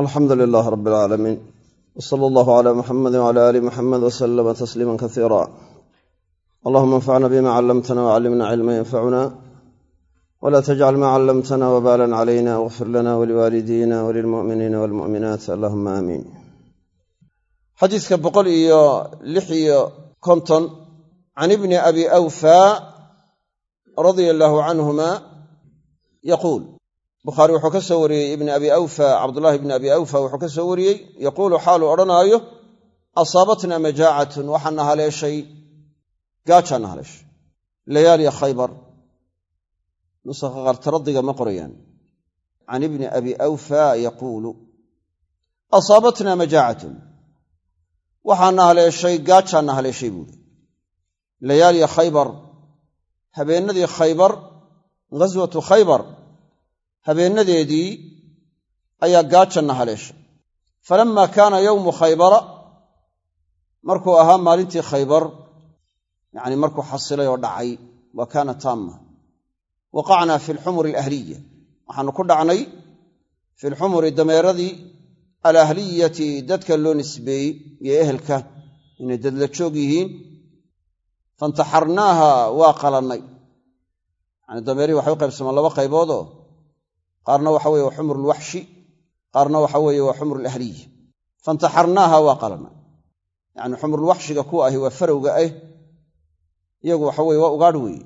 alxamdu lilaah rab alcaalamiin w sala allahu cala muxamedi wcala aali muxamed wasalama tasliima kasiira allahuma anfacna bima callamtana wcallimna cilma yanfacuna wla tajcal ma callamtana wbalan calayna wagfir lana waliwaalidina walilmu'miniina walmu'minaat allahuma aamiin xadiiska boqol iyo lix iyo konton can ibni abi awfa radia allaahu canhuma yaquul bukhaari wuxuu ka soo wariyey ibni abi awfa cabdullahi ibni abi awfa wuxuu ka soo wariyey yaquulu xaaluu odhanaayo asaabatna majaacatun waxaana haleeshay gaajaana haleeshay layaaliya khaybar nusakha qaar taradiga ma qorayaan. Can ibni abi awfa yaquulu asaabatna majaacatun waxaana haleeshay gaajaana haleeshay buuhi layaaliya khaybar habeennadii khaybar ghaswatu khaybar habeennadeedii ayaa gaajanna haleeshay falammaa kaana yowmu khaybara markuu ahaa maalintii khaybar yacni markuu xasilay oo dhacay wa kaana taamma. Waqacnaa fi alxumuri alahliya waxaanu ku dhacnay fi lxumuri dameeradii alahliyati dadka loo nisbeeyey iyo ehelka inay dadla joog yihiin. Fantaxarnaaha waa qalannay. Yani dameerihii waxay u qaybsamaan laba qayboodoo qaarna waxa weye waa xumru lwaxshi qaarna waxa weeye waa xumru lahliya fantaxarnaaha waa qalannay yani xumrulwaxshiga kuwa ahi waa farowga ah iyagu waxa weye waa ugaadh weeye.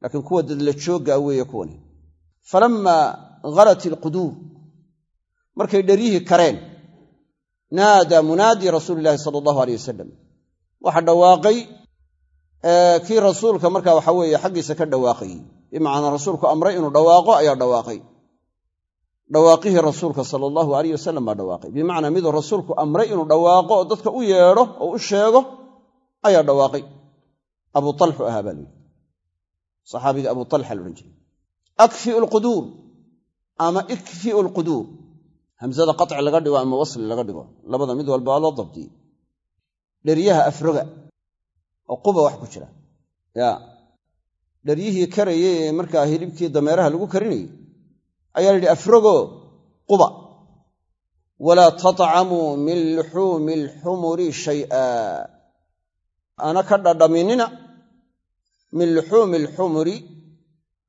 Laakiin kuwa dadla jooggaa weeye kuwani. Falammaa halat ilquduur markay dheryihii kareen naadaa munaadi rasuuli ilaahi sala allahu aleyh wasalam waxa dhawaaqay kii rasuulka markaa waxa weeye xaggiisa ka dhawaaqayey bimacnaa rasuulku amray inuu dhawaaqo ayaa dhawaaqay dhawaaqihii rasuulka sala allahu aleyh wasalam baa dhawaaqay. Bimacnaa miduu rasuulku amray inuu dhawaaqo oo dadka u yeedho oo u sheego ayaa dhawaaqay. Abu talxu ahaa baa layidhi saxaabigii abu talxa laodhan jiray. Akfiu lquduur ama ikfiu lquduur hamsada qaci laga dhigo ama wasli laga dhigo labada mid walba loo dabdiyey dheryaha afroga oo quba wax ku jira. Ya dheryihii karayey markaa hilibkii dameeraha lagu karinayey ayaa la yidhi afrogo quba. Walaa tatcamuu min luxuumi alxumuri shay'a. Ana ka dhadhaminina min luxuumi alxumuri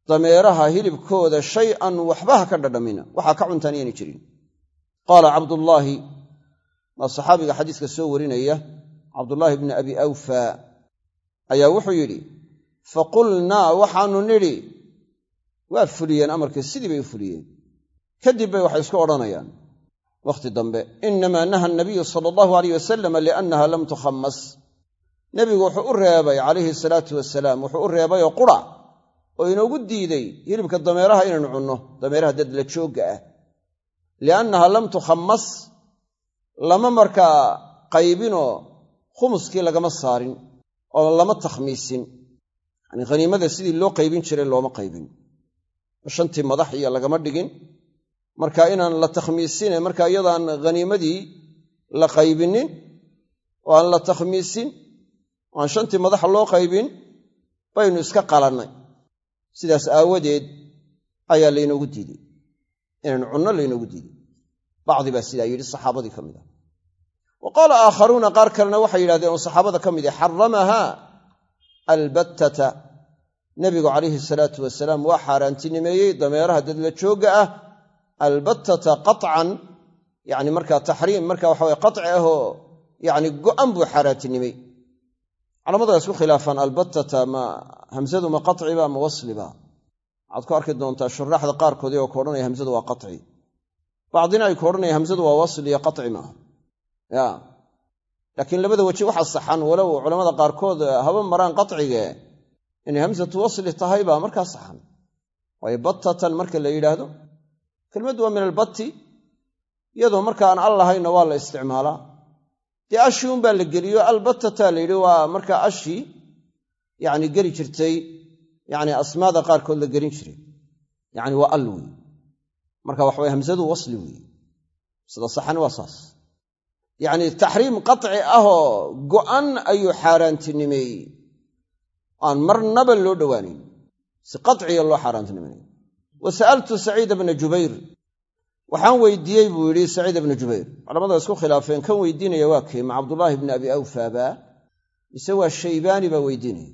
dameeraha hilibkooda shay-an waxba ha ka dhadhamina. Waxaa ka cuntaan iyana jirin. Qaala cabdullaahi waa saxaabiga xadiiska soo warinaya cabdullaahi bni abi awfa ayaa wuxuu yidhi faqulnaa waxaanu nidhi waa fuliyeen amarkii sidii bay u fuliyeen. Kadib bay waxay isku odhanayaan. Wakhti dambe inamaa naha nabiyu sala allahu aleyh wasalam liannaha lam tukhammas. Nebigu wuxuu u reebay calayhi salaatu wasalaam wuxuu u reebayoo qura oo inoogu diiday hilibka dameeraha inaynu cunno dameeraha dadla joogga ah. Liannaha lam tukhammas lama markaa qaybinoo khumuskii lagama saarin oo lama takhmiisin. Yani haniimada sidii loo qaybin jiray looma qaybin shantii madax iyo lagama dhigin. Marka inaan la takhmiisine marka iyadaan haniimadii la qaybinin oo aan la takhmiisin oo aan shantii madaxa loo qaybin baynu iska qalannay. Sidaas aawadeed ayaa laynoogu diiday inaynu cunno laynoogu diiday bacdi baa sidaa yidhi saxaabadii ka mid ah. Wa qaala aakharuuna qaar kalena waxay yidhahdeen oo saxaabada ka mid ah xaramaha albattata nebigu calayhi salaatu wasalaam waa xaaraantinimeeyey dameeraha dadla joogga ah albattata qaطcan yani markaa taxriim marka waxa weye qaci ahoo yani go'an buu xaaraantinimey culamadu waa isku khilaafaan albattata ma hamsadu ma qaciba ma wasliba waxaad ku arki doontaa shuraaxda qaarkood iyagoo ka odhanaya hamsadu waa qaci bacdina ay ku odhanaya hamsadu waa wasli iyo qaci maaha. Laakiin labada weji waxa saxan walow culamada qaarkood haba maraan qacige inay hamsatu wasli tahay baa markaa saxan. Waayo battatan marka la yidhaahdo kelmaddu waa min albatti iyadoo marka aan al lahaynna waa la isticmaalaa. Dee ashii unbaa la geliyo albattata la yidhi waa markaa ashii yacni geli jirtay yacni asmaada qaarkood la gelin jiray. Yacni waa al weeye marka waxaway hamsadu wasli weeye sida saxani waa saas. Yacni taxriim qaci ahoo go'an ayuu xaaraantinimeeyey aan marnaba loo dhowaanayn si qaciga loo xaaraantinimeeyo wa sa'altu saciida bna jubayr waxaan weydiiyey buu yidhi saciid ibnu jubayr culamada isku khilaafeen kan weydiinaya waa kii ma cabdullaahi bni abi awfaaba mise waa shaybaani baa weydiinaya.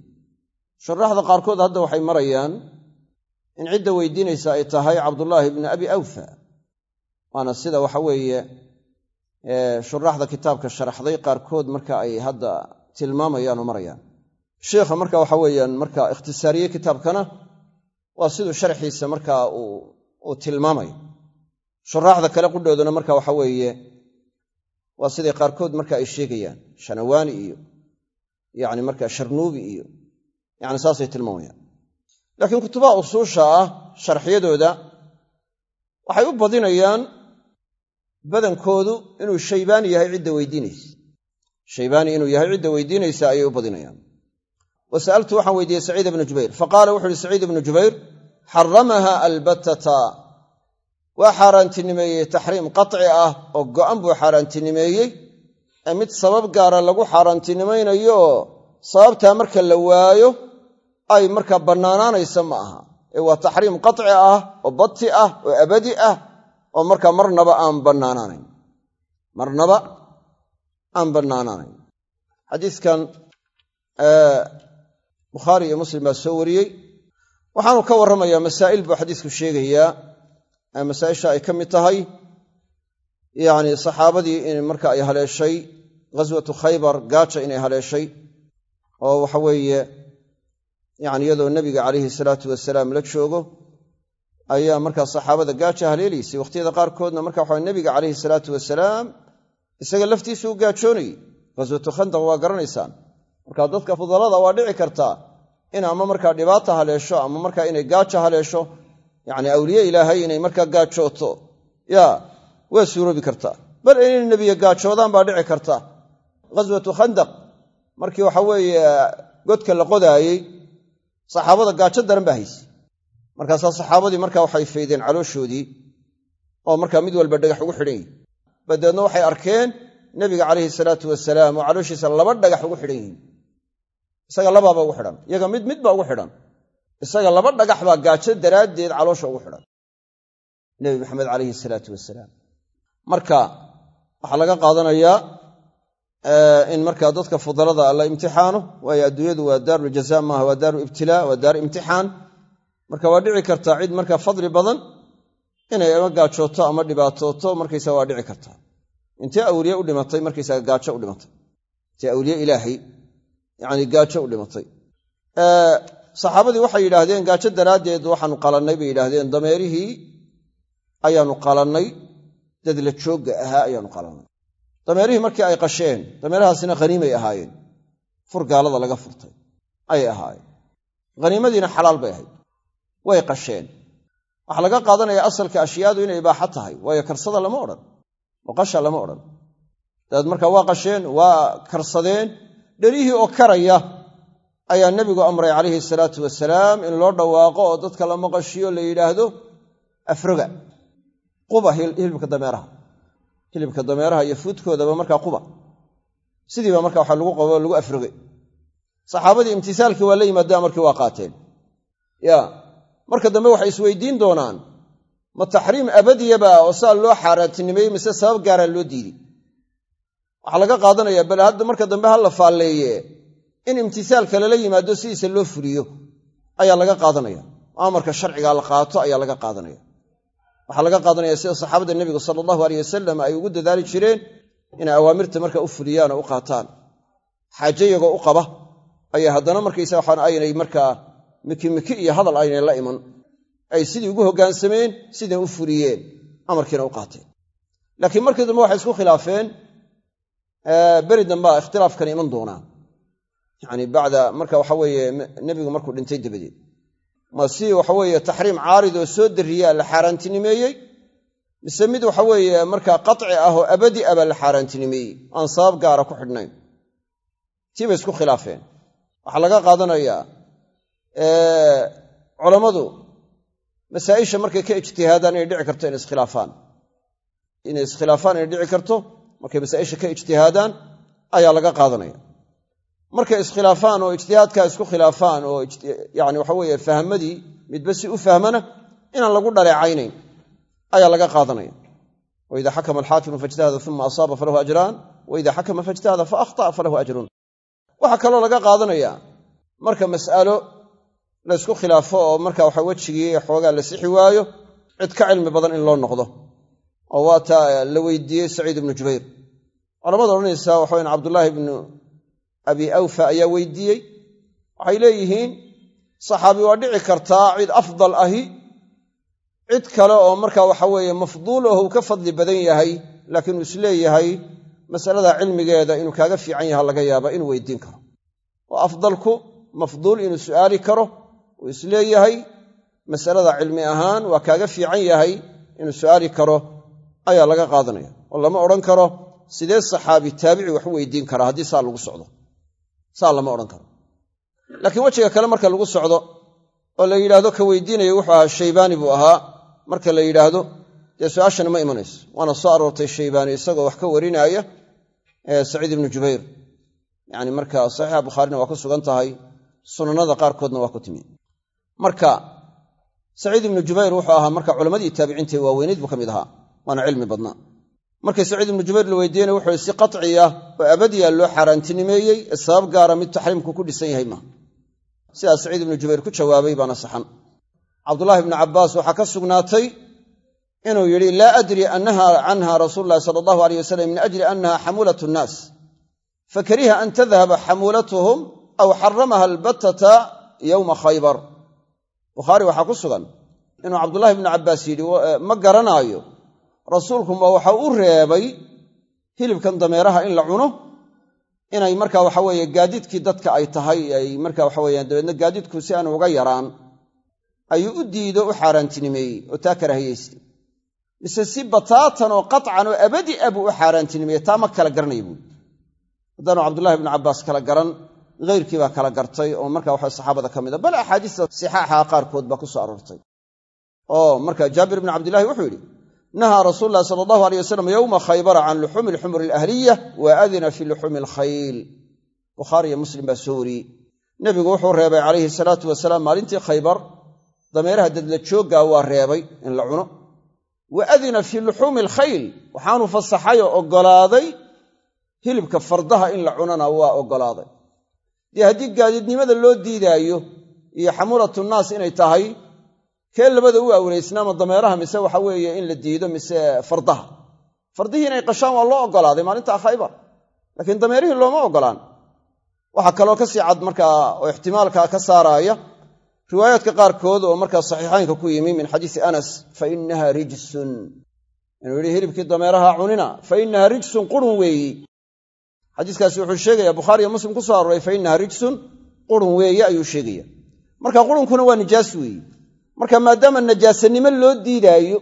Shuraaxda qaarkood hadda waxay marayaan in cidda weydiinaysa ay tahay cabdullaahi bni abi awfa waana sida waxa weeye shuraaxda kitaabka sharaxday qaarkood marka ay hadda tilmaamayaan oo marayaan sheikha marka waxa weeyaan marka ikhtisaariyey kitaabkana waa siduu sharxiisa marka uu tilmaamayo. Shuraaxda kale qudhooduna marka waxa weeye waa siday qaarkood marka ay sheegayaan shanawaani iyo yani marka sharnuubi iyo yani saasay tilmaamayaan laakiin kutubaha usuusha ah sharxyadooda waxay u badinayaan badankoodu inuu shaybaani yahay cidda weydiinaysa. Shaybaani inuu yahay cidda weydiinaysa ayay u badinayaan wa sa'altu waxaan weydiiyey saciid ibnu jubayr faqaala wuxu uhi saciid ibnu jubayr xaramaha albatata waa xaaraantinimeeyey taxriim qaci ah oo go'an buu xaaraantinimeeyey ee mid sabab gaara lagu xaaraantinimaynayo sababtaa marka la waayo ay markaa bannaanaanaysa ma aha ee waa taxriim qaci ah oo bati ah oo abadi ah oo markaa marnaba aan bannaanaanayn marnaba aan bannaanaanayn xadiiskan bukhaari iyo muslim baa soo wariyey. Waxaanu ka warramayaa masaa'il buu xadiisku sheegayaa masaa'isha ay ka mid tahay. Yacni saxaabadii in marka ay haleeshay ghaswatu khaybar gaaja inay haleeshay oo waxa weeye yani iyadoo nebiga calayhi salaatu wasalaam la joogo ayaa markaa saxaabada gaaja haleelaysay wakhtiyada qaarkoodna marka waxa nebiga calayhi salaatu wasalaam isaga laftiisu u gaajoonayey ghaswatu khandaq waa garanaysaan marka dadka fudalada waa dhici kartaa in ama markaa dhibaata haleesho ama markaa inay gaaja haleesho yacni awliye ilaahay inay markaa gaajooto ya waa suuroobi kartaa bal inay nebiya gaajoodaan baa dhici karta. Ghaswatu khandaq markii waxa weeye godka la qodaayey saxaabada gaajo daran baa haysay. Markaasaa saxaabadii marka waxay faydeen calooshoodii oo markaa mid walba dhagax ugu xidhan yihi badeedna waxay arkeen nebiga calayhi salaatu wasalaam oo calooshiisa laba dhagax ugu xidhan yihiin isaga labaaba ugu xidhan. Iyaga mid mid baa ugu xidhan. Isaga laba dhagax baa gaajo daraaddeed caloosha ugu xidhan. Nebi maxamed calayhi salaatu wasalaam marka waxaa laga qaadanayaa in markaa dadka fudalada la imtixaano. Waayo adduunyadu waa daaru jaza maaha waa daaru ibtilaa waa daar imtixaan. Marka waa dhici kartaa cid markaa fadli badan inay ama gaajooto ama dhibaatooto markaysaga waa dhici kartaa. Intee awliye u dhimatay markaysaga gaajo u dhimatay. Intee awliye ilaahay yani gaajo u dhimatay. Saxaabadii waxay yidhaahdeen gaajo daraaddeed waxaanu qalannay bay yidhaahdeen. Dameerihii ayaanu qalannay dad la joogga ahaa ayaanu qalannay. Dameerihii markii ay qasheen dameerahaasina haniimay ahaayeen. Fur gaalada laga furtay ayay ahaayeen. Haniimadiina xalaal bay ahayd. Way qasheen. Waxaa laga qaadanaya asalka ashyaadu inay ibaaxo tahay waayo karsada lama odhan oo lama odhan. Dabeed markaa waa qasheen waa karsadeen dherihii oo karaya ayaa nebigu amray calayhi salaatu wasalaam in loo dhawaaqo oo dadka la maqashiyo la yidhaahdo afroga quba hilibka dameeraha. Hilibka dameeraha iyo fuudkoodaba markaa quba. Sidiiba marka waxa lagu qabo lagu afrogay saxaabadii imtisaalkii waa la yimaadaan markii waa qaateen. Ya marka dambe waxay isweydiin doonaan ma taxriim abadiyaba oo saa loo xaaraantinimeeyey mise sabab gaaraa loo diiday waxaa laga qaadanaya bal hadda marka dambe ha la faalleeye in imtisaalka lala yimaado sidiisa loo fuliyo ayaa laga qaadanaya. Amarka sharciga la qaato ayaa laga qaadanaya. Waxaa laga qaadanaya sida saxaabada nebigu sala allahu aleyh wasalam ay ugu dadaali jireen inay awaamirta marka u fuliyaan oo u qaataan. Xaaje u qaba ayaa haddana markaysa waxaan aynay markaa mikimiki iyo hadal aynay la iman ay sidii ugu hoggaansameen siday u fuliyeen amarkiina u qaateen. Laakiin markii dambe waxay isku khilaafeen beri dambea ikhtilaafkan iman doonaa. Yani bacda marka waxa weeye nebigu markuu dhintay dabadeed. Ma si waxaweeye taxriim caarid oo soo dariyaa la xaaraantinimeeyey? Mise mid waxaweeye markaa qaci ah oo abadi ah baa la xaaraantinimeeyey? Aan sabab gaara ku xidhnayn. Tii bay isku khilaafeen. Waxaa laga qaadanayaa culammadu masaa'isha markay ka ijtihaadaan inay dhici karto inay iskhilaafaan. Inay iskhilaafaan inay dhici karto markay masaa'isha ka ijtihaadaan ayaa laga qaadanaya. Markay iskhilaafaan oo ijtihaadkaa isku khilaafaan oo yani waxa weeye fahmadii midba si u fahmana inaan lagu dhaleecaynayn ayaa laga qaadanaya. Waida xakama alxaakimu faijtahada uma asaaba falahu ajraan waida xakama faijtahada fa akhta'a falahu ajrun. Waxaa kaloo laga qaadanaya marka mas'alo laysku khilaafo oo marka waxa wejigii xoogaa la sixi waayo cid ka cilmi badan in loo noqdo oo waata la weydiiyey saciid ibnu jubayr. Culamada odhanaysaa waxawayan cabdullaahi ibnu abi awfa ayaa weydiiyey. Waxay leeyihiin saxaabi waa dhici kartaa cid afdal ahi cid kale oo marka waxa weeye mafduul aho ka fadli badan yahay laakiin uu is leeyahay masalada cilmigeeda inuu kaaga fiican yaha laga yaaba inuu weydiin karo. Oo afdalku mafduul inuu su'aali karo uu is leeyahay masalada cilmi ahaan waa kaaga fiican yahay inuu su'aali karo ayaa laga qaadanaya. Oo lama odhan karo sidee saxaabi taabici wax weydiin karaa haddii saa lagu socdo? Saa lama odhan karo. Laakiin wejiga kale marka lagu socdo oo la yidhaahdo ka weydiinaya wuxuu ahaa shaybaani buu ahaa marka la yidhaahdo dee su'aashani ma imanayso. Waana soo aroortay shaybaani isagoo wax ka warinaaya saciid ibnu jubayr. Yani marka saxiixa bukhaarina waa ku sugan tahay sunanada qaarkoodna waa ku timi. Marka saciid ibnu jubayr wuxuu ahaa marka culammadii taabiciinta ee waaweyneyd buu ka mid ahaa waana cilmi badnaa. Markii saciid ibnu jubayr la weydiinaya wuxuu si qaciya oo abadiya loo xaaraantinimeeyey ee sabab gaara mid taxriimku ku dhisan yahay maaha sidaas saciid ibnu jubayr ku jawaabay baana saxan. Cabdulaahi ibnu cabbaas waxaa ka sugnaatay inuu yidhi laa adri annaha canha rasuulu sala allahu aleyh wasalam min ajli annaha xamuulat nnaas. Fakariha an tadhaba xamuulatuhum aw xaramaha albattata yowma khaybar. Bukhaari waxaa ku sugan inuu cabdulahi ibnu cabbaas yidhi ma garanaayo rasuulku ma waxa u reebay hilibkan dameeraha in la cuno? Inay marka waxa weeye gaadiidkii dadka ay tahay ay marka waxa weeyaan dabeedna gaadiidku si aan uga yaraan ayuu u diido u xaaraantinimeeyey oo taa karahiyaystay mise si bataatan oo qaطcan oo abadi a buu u xaaraantinimeeyey taa ma kala garanaya buui haddaanu cabdullahi ibnu cabbaas kala garan hayrkii baa kala gartay oo marka waxa saxaabada ka mid a bal axaadiista sixaaxa qaarkood baa ku soo aroortay oo marka jaabir ibnu cabdillahi wuxuu yidhi nahaa rasuulu llahi sala allahu aleyh wasalam yowma khaybara can luxuumi alxumuri alahliya wa adina fi luxuumi alkhayl bukhaariyo muslim baa soo wariyey nebigu wuxuu reebay calayhi salaatu wasalaam maalintii khaybar dameeraha dadla jooggaa waa reebay in la cuno wa adina fii luxuumi alkhayl waxaanu fasaxay oo oggolaaday hilibka fardaha in la cunana waa oggolaaday dee haddii gaadiidnimada loo diidaayo iyo xamuulatu inay tahay kee labada u awraysnaama dameeraha mise waxa weeye in la diido mise fardaha? Fardihii inay qashaan waa loo oggolaaday maalinta khaybar laakiin dameerihii looma oggolaan waxaa kaloo ka sii cad markaa oo ixtimaalka ka saaraaya riwaayaadka qaarkood oo markaa saxiixaynka ku yimi min xadiisi anas fa innaha rijsun. Inuu yidhi hilibkii dameeraha cunina fa innaha rijsun qurun weeyi. Xadiiskaasi wuxuu sheegaya bukhaariyo muslim ku soo arooray fa innaha rijsun qurun weeye ayuu sheegaya marka qurunkuna waa nijaas weeyi marka maadaama najaasanimo loo diidaayo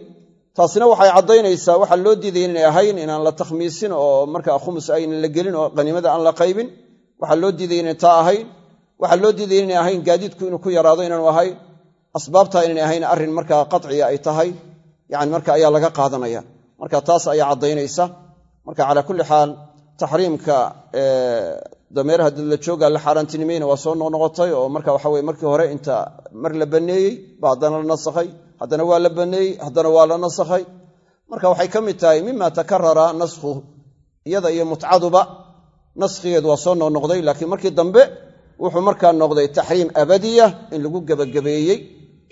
taasina waxay caddaynaysaa waxaa loo diidaya inay ahayn inaan la takhmiisin oo markaa khumus aynan la gelin oo qaniimada aan la qaybin. Waxaa loo diidaya inay taa ahayn. Waxaa loo diidaya inay ahayn gaadiidku inuu ku yaraado inaanu ahayn. Asbaabtaa inay ahayn arrin markaa qaciya ay tahay yani marka ayaa laga qaadanaya. Marka taas ayaa caddaynaysa. Marka calaa kulli xaal taxriimka dameeraha dadla jooga la xaaraantinimayna waa soo noqnoqotay oo marka waxa weye markii hore inta mar la banneeyey ba haddana la nasakhay haddana waa la banneeyey haddana waa la nasakhay. Marka waxay ka mid tahay mima takarara naskhu iyada iyo mutcaduba naskhigeedu waa soo noqnoqday laakiin markii dambe wuxuu markaa noqday taxriim abadiya in lagu gebagabeeyey.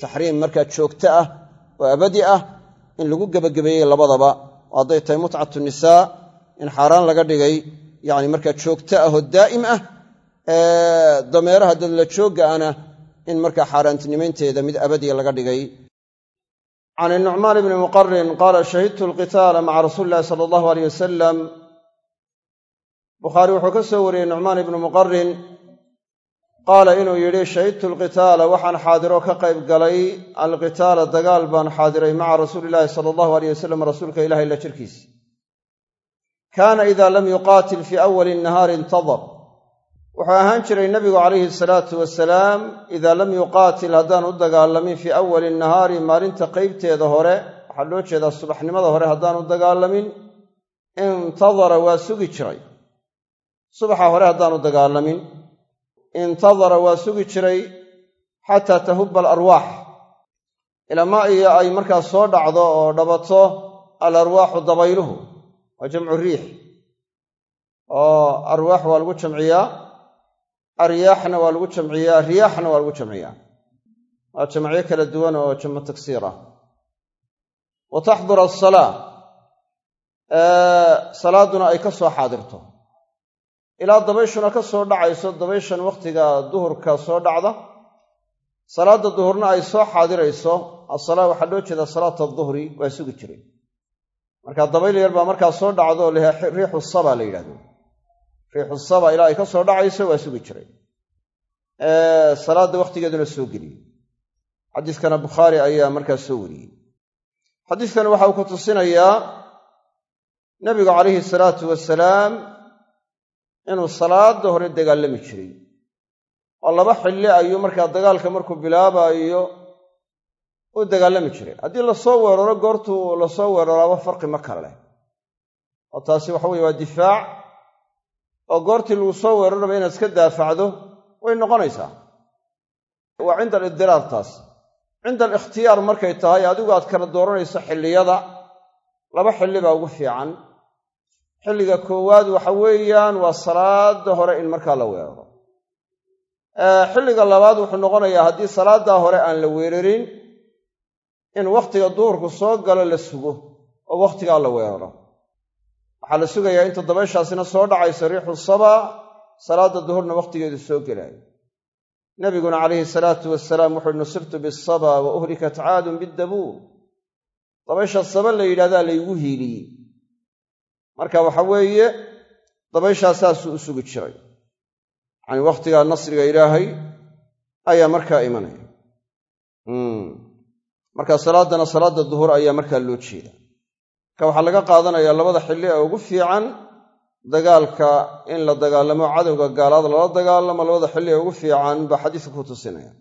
Taxriim markaa joogto ah oo abadi ah in lagu gebagabeeyey labadaba. Hadday tahay mutcatu nisaa in xaaraan laga dhigay yani markaa joogto ah oo daa'im ah dameeraha dadla joogga ana in markaa xaaraantinimaynteeda mid abadiya laga dhigay. Can inucmaan bni muqarin qaala shahidtu alqitaala maca rasuuli illahi sala allahu aleyh wasalam bukhaari wuxuu ka soo wariyey nucmaan ibnu muqarin qaala inuu yidhi shahidtu alqitaala waxaan xaadiroo ka qayb galay alqitaala dagaal baan xaadiray maca rasuuli illaahi sala allahu aleyh wasalam rasuulka ilahi la jirkiisa kaana ida lam yuqaatil fii awali nahaari intadar. Wuxuu ahaan jiray nebigu calayhi salaatu wasalaam idaa lam yuqaatil haddaan u dagaalamin fii awali nahaari maalinta qeybteeda hore waxaa loo jeedaa subaxnimada hore haddaan u dagaalamin intadara waa sugi jiray. Subaxa hore haddaan u dagaalamin intadara waa sugi jiray xataa tahubba alarwaax ilamaa iyo ay markaas soo dhacdo oo dhabato alarwaaxu dabayluhu waa jamcu riix. Oo arwaax waa lagu jamciyaa aryaaxna waa lagu jamciyaa riyaaxna waa lagu jamciyaa. Waa jamacyo kala duwan oo jamcu tagsiir ah. Wa taxdur asalaa salaaduna ay ka soo xaadirto. Ilaa dabayshuna ka soo dhacayso dabayshan wakhtiga duhurka soo dhacda salaadda duhurna ay soo xaadirayso asalaa waxaa loo jeedaa salaata duhri waa sugi jiray marka dabayl yar baa markaa soo dhacdo riixu saba la yidhahdo. Riixu saba ilaa ay ka soo dhacayso waa sugi jiray. Salaadda wakhtigeeduna soo geliyey. Xadiiskana bukhaari ayaa markaa soo wariyey. Xadiiskani waxa uu ku tusinayaa nebigu calayhi salaatu wasalaam inuu salaada hore dagaalami jiray. Oo laba xilli ayuu markaa dagaalka markuu bilaabaayo u dagaalami jiray. Haddii la soo weeraro goortuu la soo weeraraaba farqi ma kale leh. Oo taasi waxa weye waa difaac. Oo goortii lagu soo weeraraba inaad iska daafacdo way noqonaysaa. Waa cinda alidiraar taas cinda alikhtiyaar markay tahay adigu aad kala dooranayso xilliyada. Laba xilli baa ugu fiican. Xilliga koowaad waxa weeyaan waa salaada hore in markaa la weeraro. Xilliga labaad wuxuu noqonayaa haddii salaaddaa hore aan la weerarin in wakhtiga duhurku soo galo la sugo oo wakhtigaa la weeraro waxaa la sugayaa inta dabayshaasina soo dhacayso riixu saba salaadda duhurna wakhtigeedu soo gelaayo. Nabiguna calayhi salaatu wasalaam wuxuui nusirtu bisaba wa uhlikat caadun biddabuur. Dabaysha saba la yidhahdaa laygu hiiliyey. Marka waxa weeye dabayshaa saasuu u sugi jiray. Yacani wakhtigaa nasriga ilaahay ayaa markaa imanaya marka salaaddana salaadda duhur ayaa markaa loo jeeda marka waxaa laga qaadanayaa labada xilli ee ugu fiican dagaalka in la dagaalamo cadowga gaalaada lala dagaalamo labada xilli ee ugu fiican baa xadiiska ku tusinaya.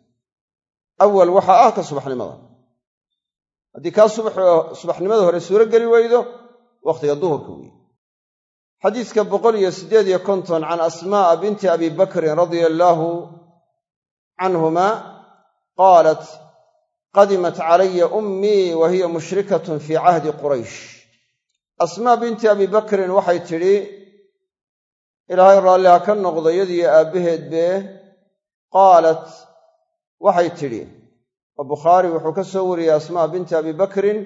Awal waxaa ah ka subaxnimada. Haddii kaa subaxnimada hore suuro geli weydo wakhtiga duhurka weeye. Xadiiska boqol iyo siddeed iyo konton can asmaa'a binti abi bakrin radia allaahu canhuma qaalat qadimat calaya ummii wa hiya mushrikatun fii cahdi quraysh asmaa binti abi bakrin waxay tidhi ilaahay raalli ha ka noqdo yadiyo aabbaheed bee qaalat waxay tidhi oo bukhaari wuxuu ka soo wariyey asmaa binti abi bakrin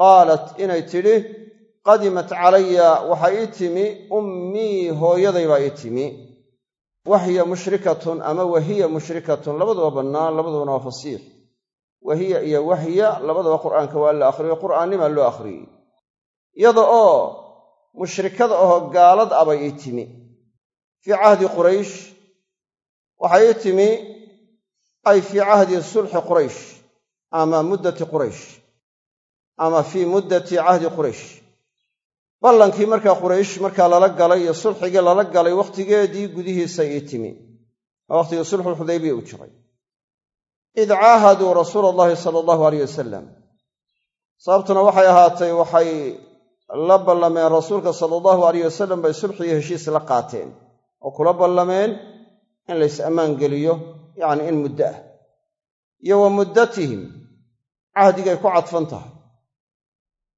qaalat inay tidhi qadimat calaya waxaa ii timi ummii hooyaday baa ii timi wahiya mushrikatun ama wahiya mushrikatun labaduba bannaan labadubana waa fasiix wahiya iyo wahya labadaba qur'aanka waa la akhriyo qur'aannimaa loo akhriyey iyada oo mushrikada ahoo gaalad abay ii timi. Fii cahdi quraysh waxay ii timi ay fii cahdi sulxi quraysh ama muddati quraysh ama fii muddati cahdi quraysh. Ballankii markaa quraysh markaa lala galay iyo sulxigii lala galay wakhtigeedii gudihiisa ii timi. Oo wakhtigii sulxulxudaybiya u jiray id caahaduu rasuula allahi sala allahu aleyh wasalam sababtuna waxay ahaatay waxay la ballameen rasuulka sala allahu aleyh wasalam bay sulxiyo heshiis la qaateen. Oo kula ballameen in lays ammaan geliyo yacni in muddo ah. Iyo wa muddatihim cahdigay ku cadfan tahay.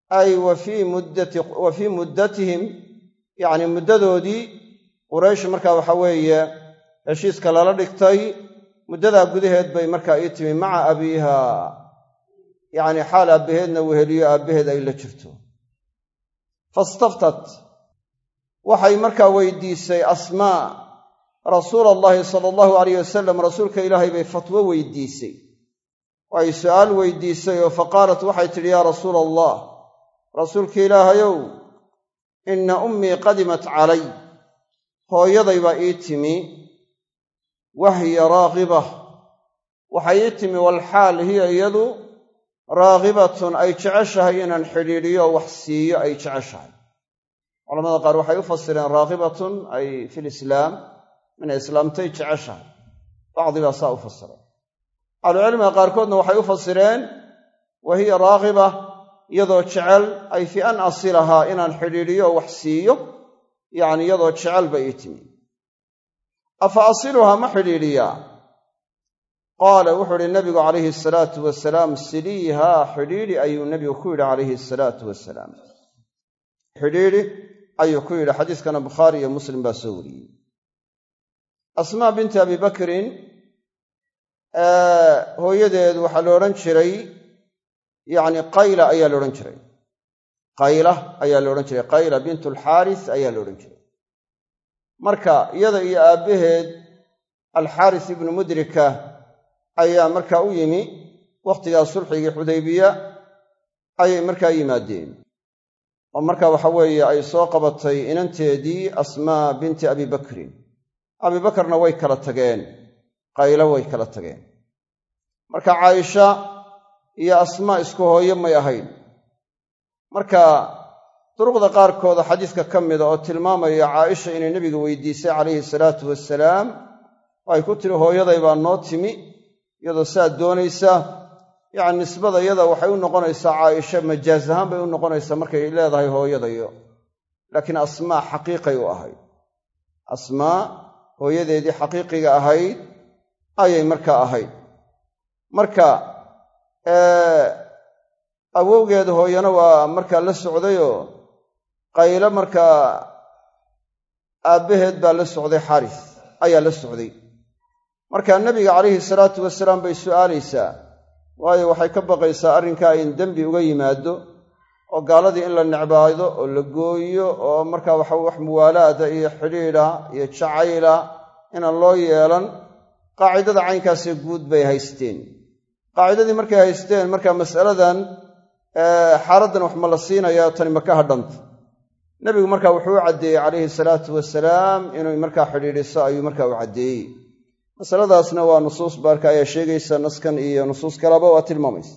Ay wa fii muddatihim yacni muddadoodii quraysh markaa waxa weeye heshiiska lala dhigtay muddadaa gudaheed bay markaa ii timi maca abiiha. Yacni xaal aabbaheedna weheliyo aabbaheed ay la jirto. Fastaftat. Waxay markaa weydiisay asmaa rasuula allahi sala allahu alayh wasalam rasuulka ilaahay bay fatwo weydiisay. Ay su'aal weydiisay oo faqaalat waxay tidhi yaa rasuula allah rasuulka ilaahayow inna ummii qadimat calay. Hooyaday baa ii timi wahiya raagiba waxay ii timi walxaal hiya iyadu raagibatun ay jeceshahay inaan xidhiidhiyo wax siiyo ay jeceshahay. Culamada qaar waxay u fasireen raagibatun ay filislaam inay islaamtay jeceshahay. Bacdi baa saa u fasiray ahlucilmiga qaarkoodna waxay u fasireen wa hiya raagiba iyadoo jecel ay fi an asilahaa inaan xidhiidhiyo wax siiyo. Yacni iyadoo jecel ii timi afa asiluhaa ma xidhiidhiyaa qaala wuxuu ihi nabigu calayhi asalaatu wasalaam siliihaa xidhiidhi ayuu nebigu ku yidhi calayhi asalaatu wasalaam xidhiidhi ayuu ku yidhi xadiiskana bukhaari iyo muslim baa soo wariyey asmaa binti abi bakrin hooyadeed waxaa la odhan jiray yacni qayla ayaa la odhan jiray qayla ayaa la odhan jiray qayla bint alxaaris ayaa la odhan jiray marka iyada iyo aabbaheed alxaaris ibnu mudrika ayaa markaa u yimi wakhtigaa sulxigii xudaybiya ayay markaa yimaadeen. Oo marka waxa weeye ay soo qabatay inanteedii asmaa binti abi bakrin. Abi bakarna way kala tageen qaylo way kala tageen. Marka caaisha iyo asmaa isku hooyo may ahayn. Marka duruqda qaarkooda xadiiska ka mida oo tilmaamaya caaisha inay nebiga weydiisay calayhi salaatu wasalaam oo ay ku tiri hooyaday baa noo timi iyadoo saad doonaysa. Yacni nisbada yada waxay u noqonaysaa caaisha majaaz ahaan bay u noqonaysaa markay leedahay hooyadayo. Laakiin asmaa xaqiiqay u ahayd asmaa hooyadeedii xaqiiqiga ahayd ayay markaa ahayd. Marka awowgeed hooyana waa markaa la socdayoo qaylo markaa aabbaheed baa la socday xaaris ayaa la socday. Marka nebiga calayhi salaatu wasalaam bay su'aalaysaa waayo waxay ka baqaysaa arrinkaa in dembi uga yimaado oo gaaladii in la necbaado oo la gooyo oo markaa waxa wax muwaalaada iyo xidhiidha iyo jacayla inaan loo yeelan qaacidada caynkaasee guud bay haysteen. Qaacidadii markay haysteen marka mas'aladan xaaladdan wax ma la siinayaa tani ma ka hadhanta nebigu marka wuxuu u caddeeyey calayhi salaatu wasalaam inuu markaa xidhiidhiso ayuu markaa u caddeeyey masaladaasna waa nusuus baarka ayaa sheegaysa naskan iyo nusuus kaleba waa tilmaamaysa.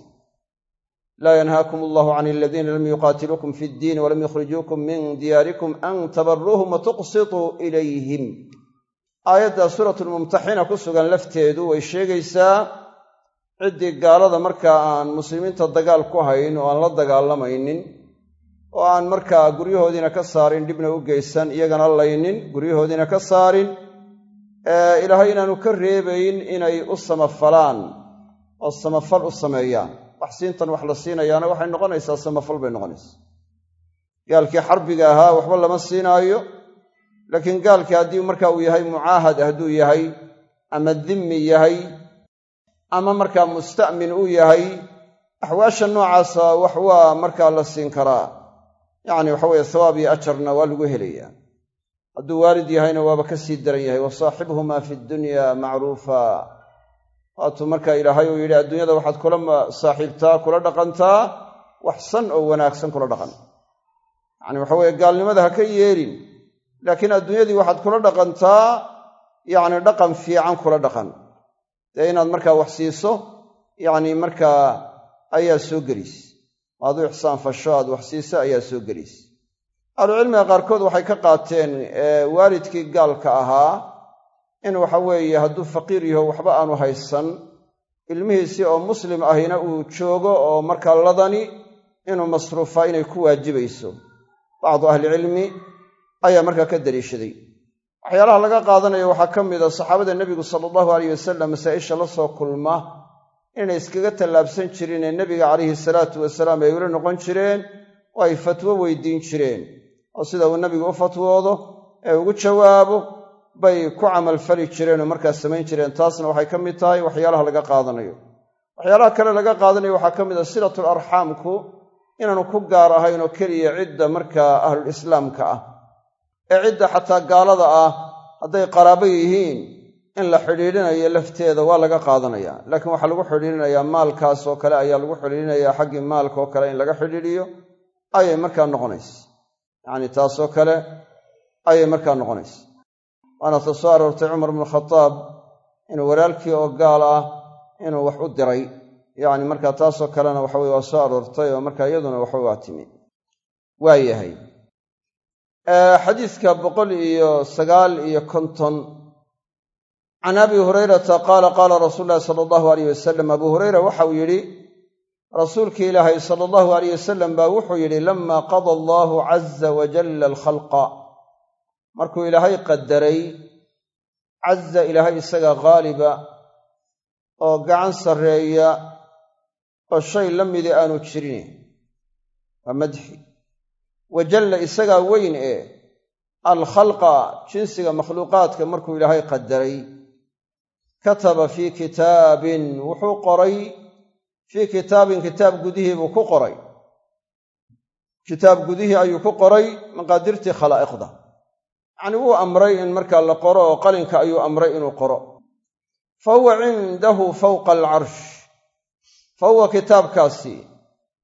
Laa yanhaakum allahu can aladiina lam yuqaatiluukum fi ddiin walam yukhrijuukum min diyaarikum an tabaruuhum wa tuqsituu ilayhim. Aayadda suuratulmumtaxina ku sugan lafteedu way sheegaysaa ciddii gaalada markaa aan muslimiinta dagaal ku hayn oo aan la dagaalamaynin oo aan markaa guryahoodiina ka saarin dhibna u geysan iyagana laynin guryahoodiina ka saarin ilaahay inaanu ka reebayn inay u samafalaan oo samafal u sameeyaan. Wax siintan wax la siinayaana waxay noqonaysaa samafal bay noqonaysaa. Gaalkii xarbiga ahaa waxba lama siinaayo laakiin gaalkii haddii marka uu yahay mucaahad hadduu yahay ama dimmi yahay ama markaa musta'min uu yahay axwaasha noocaasa wax waa markaa la siin karaa yacni waxa weye thawaab iyo ajarna waa lagu helayaa. Hadduu waalid yahayna waaba ka sii daran yahay wa saaxibhumaa fi dunya macruufa. Waatuu markaa ilaahay uu yidhi adduunyada waxaad kula saaxiibtaa kula dhaqantaa wax san oo wanaagsan kula dhaqan. Yacni waxa weye gaalnimada ha ka yeelin laakiin adduunyadii waxaad kula dhaqantaa yacni dhaqan fiican kula dhaqan. Dee inaad markaa wax siiso yacni markaa ayaa soo gelis hadduu ixsaan fasho aad wax siiso ayaa soo gelis. Ahlucilmiga qaarkood waxay ka qaateen waalidkii gaalka ahaa in waxa weeye hadduu faqiir yaho waxba aanu haysan ilmihiisii oo muslim ahina uu joogo oo markaa ladani inuu masruufaa inay ku waajibayso. Bacdu ahlicilmi ayaa markaa ka daliishaday waxyaalaha laga qaadanayo waxaa ka mid a saxaabada nebigu sala allahu alayh wasalam masaa'isha la soo kulma inay iskaga tallaabsan jireen ee nebiga calayhi salaatu wasalaam ay ula noqon jireen oo ay fatwo weydiin jireen. Oo sida uu nebigu u fatwoodo ee ugu jawaabo bay ku camalfali jireen oo markaas samayn jireen. Taasna waxay ka mid tahay waxyaalaha laga qaadanayo. Waxyaalaha kale laga qaadanayo waxaa ka mid a silatul arxaamku inaanu ku gaar ahayn oo keliya cidda markaa ahlulislaamka ah. Ee cidda xataa gaalada ah hadday qaraabo yihiin in la xidhiidhinayo lafteeda waa laga qaadanaya. Laakiin waxaa lagu xidhiidhinayaa maalkaas oo kale ayaa lagu xidhiidhinayaa xaggii maalka oo kale in laga xidhiidhiyo ayay markaa noqonaysa. Yacni taasoo kale ayay markaa noqonaysa. Waana ta soo aroortay cumar bnu khadaab inuu walaalkii oo gaal ah inuu wax u diray. Yacni markaa taasoo kalena waxaweye waa soo aroortay oo markaa iyaduna waxba waa timi waa yahay. Xadiiska boqol iyo sagaal iyo konton can abi hurayrata qaala qaala rasuulu llahi sala allahu alayh wasalam abuu hureyra waxauu yidhi rasuulkii ilaahay sala allahu alayh wasalam baa wuxuu yidhi lama qada allahu caza wajalla alkhalqa markuu ilaahay qadaray caza ilaahay isaga haaliba oo gacan sarreeya oo shay la midi aanu jirin waa madxi wajalla isagaa weyn ee alkhalqa jinsiga makhluuqaadka markuu ilaahay qadaray kataba fii kitaabin wuxuu qoray fii kitaabin kitaab gudihii buu ku qoray. Kitaab gudihii ayuu ku qoray maqaadirtii khalaa'iqda. Yacnii wuu amray in markaa la qoro oo qalinka ayuu amray inuu qoro. Fa huwa cindahu fawqa alcarsh fa huwa kitaabkaasi.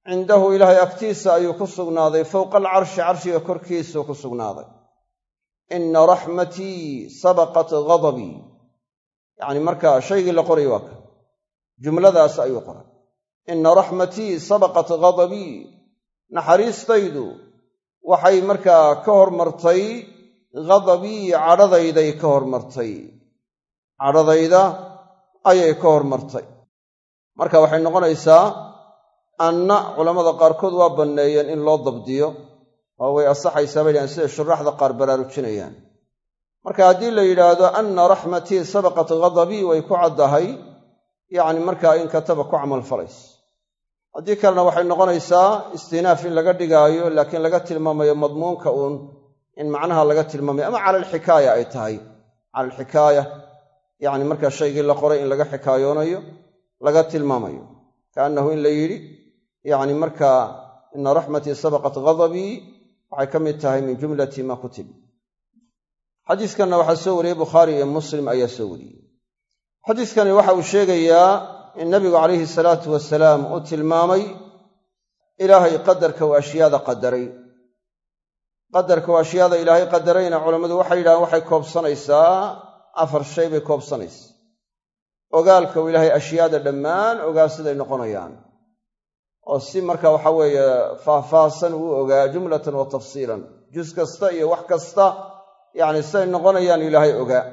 Cindahu ilaahay agtiisa ayuu ku sugnaaday. Fowqa alcarshi carshiga korkiisuu ku sugnaaday. Inna raxmatii sabaqat ghadabii yacni markaa shaygii la qoray waa ka. Jumladaas ayuu qoray. Inna raxmatii sabaqat ghadabii. Naxariistaydu waxay markaa ka hormartay ghadabii cadhadayday ka hormartay. Cadhadayda ayay ka hormartay. Marka waxay noqonaysaa anna culammada qaarkood waa banneeyeen in loo dabdiyo. Oo way asaxaysaa bay dhahaan siday shuraaxda qaar baraarujinayaan marka haddii la yidhaahdo anna raxmatii sabaqat ghadabii way ku caddahay yacni markaa in kataba ku camalfalays haddii kalena waxay noqonaysaa istinaaf in laga dhigaayo laakiin laga tilmaamayo madmuunka uun in macnaha laga tilmaamayo ama cala alxikaaya ay tahay. Cala alxikaaya yacni markaa shaygii la qoray in laga xikaayoonayo laga tilmaamayo. Kaannahu in la yidhi yacni markaa ina raxmatii sabaqat ghadabii waxay ka mid tahay min jumlati ma kutib xadiiskanna waxaa soo wariyey bukhaari iyo muslim ayaa soo wariyey. Xadiiskani waxa uu sheegayaa in nabigu calayhi salaatu wasalaam uu tilmaamay ilaahay qadarka uu ashyaada qadaray. Qadarka uu ashyaada ilaahay qadarayna culammadu waxay yidhahaan waxay koobsanaysaa afar shay bay koobsanaysa ogaalka uu ilaahay ashyaada dhammaan ogaa siday noqonayaan. Oo si marka waxa weeye faahfaahsan uu ogaa jumlatan wa tafsiilan. Jus kasta iyo wax kasta yacni siday noqonayaan ilaahay ogaa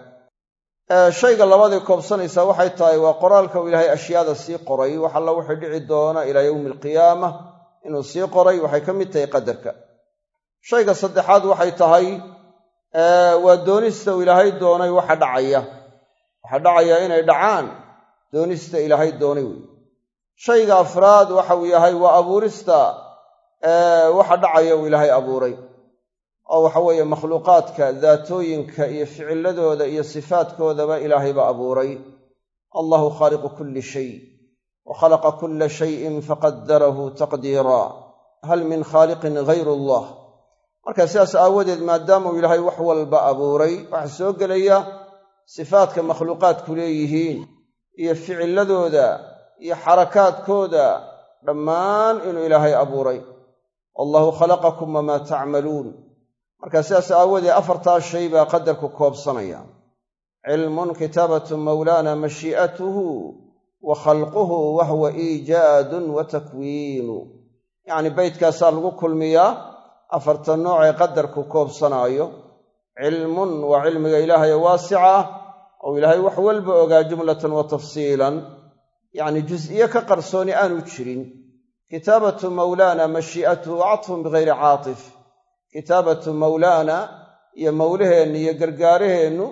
shayga labadii koobsanaysaa waxay tahay waa qoraalka uu ilaahay ashyaada sii qoray. Wax alla wuxuu dhici doona ilaa yowmi alqiyaama inuu sii qoray waxay ka mid tahay qadarka. Shayga saddexaad waxay tahay waa doonista uu ilaahay doonay waxa dhacaya. Waxaa dhacaya inay dhacaan doonista ilaahay doonay wey shayga afraad waxa uu yahay waa abuurista waxa dhacaya uu ilaahay abuuray oo waxa weeye makhluuqaadka daatooyinka iyo ficiladooda iyo sifaadkoodaba ilaahayba abuuray. Allahu khaaliqu kulli shay wa khalaqa kulla shayin faqadarahu taqdiira. Hal min khaaliqin hayru allah. Marka sidaas aawadeed maadaamau ilaahay wax walba abuuray waxaa soo gelaya sifaadka makhluuqaadku leeyihiin iyo ficiladooda iyo xarakaadkooda dhammaan inuu ilaahay abuuray. Wallahu khalaqakum wamaa tacmaluun marka sidaas aawoodee afartaa shay baa qadarku koobsanaya. Cilmun kitaabatu mawlaana mashii'atuhu wa khalquhu wa huwa iijaadun wa takwiinu. Yacni beytkaasaa lagu kulmiyaa afarta nooc ee qadarku koobsanaayo. Cilmun waa cilmiga ilaahay waasica oo ilaahay wax walba ogaa jumlatan wa tafsiilan. Yacni jus'iye ka qarsooni aanu jirin. Kitaabatu mawlaana mashii'atuhu catfun bigayri caatif kitaabatu mawlaana iyo mawlaheennu iyo gargaaraheennu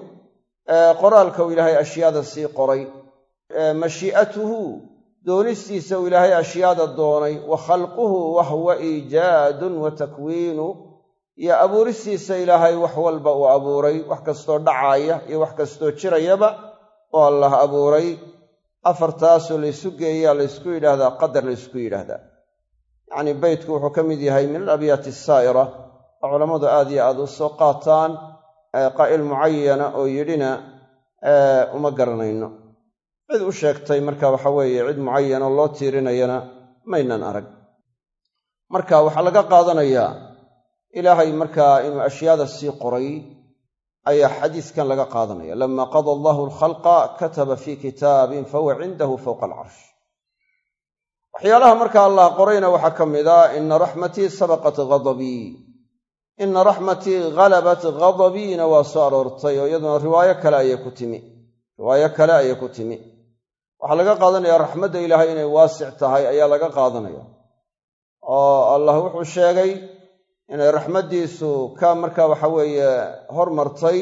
qoraalka uu ilaahay ashyaada sii qoray. Mashii'atuhu doonistiisa uu ilaahay ashyaada doonay wa khalquhu wa huwa iijaadun wa takwiinu iyo abuuristiisa ilaahay wax walba uu abuuray wax kastoo dhacaaya iyo wax kastoo jirayaba oo allah abuuray. Afartaasoo laysu geeyaa laysku yidhaahdaa qadar laysku yidhaahdaa. Yacnii beytku wuxuu ka mid yahay min alabyaati asaa'ira oo culammadu aad iyo aad u soo qaataan qaa'il mucayana oo yidhina uma garanayno. Cid u sheegtay marka waxa weeye cid mucayana loo tiirinayana maynan arag. Marka waxaa laga qaadanayaa ilaahay markaa inuu ashyaada sii qoray ayaa xadiiskan laga qaadanaya. Lama qada allahu alkhalqa kataba fii kitaabin fahuwa cindahu fowqa alcarsh waxyaalaha marka allah qorayna waxaa ka mid a ina raxmatii sabaqat ghadabii ina raxmatii ghalabat ghadabiina waa soo aroortay oo iyaduna riwaayo kale ayay ku timi. Riwaayo kale ayay ku timi. Waxaa laga qaadanaya raxmadda ilaahay inay waasic tahay ayaa laga qaadanaya. Oo allah wuxuu sheegay inay raxmaddiisu ka marka waxa weeye hormartay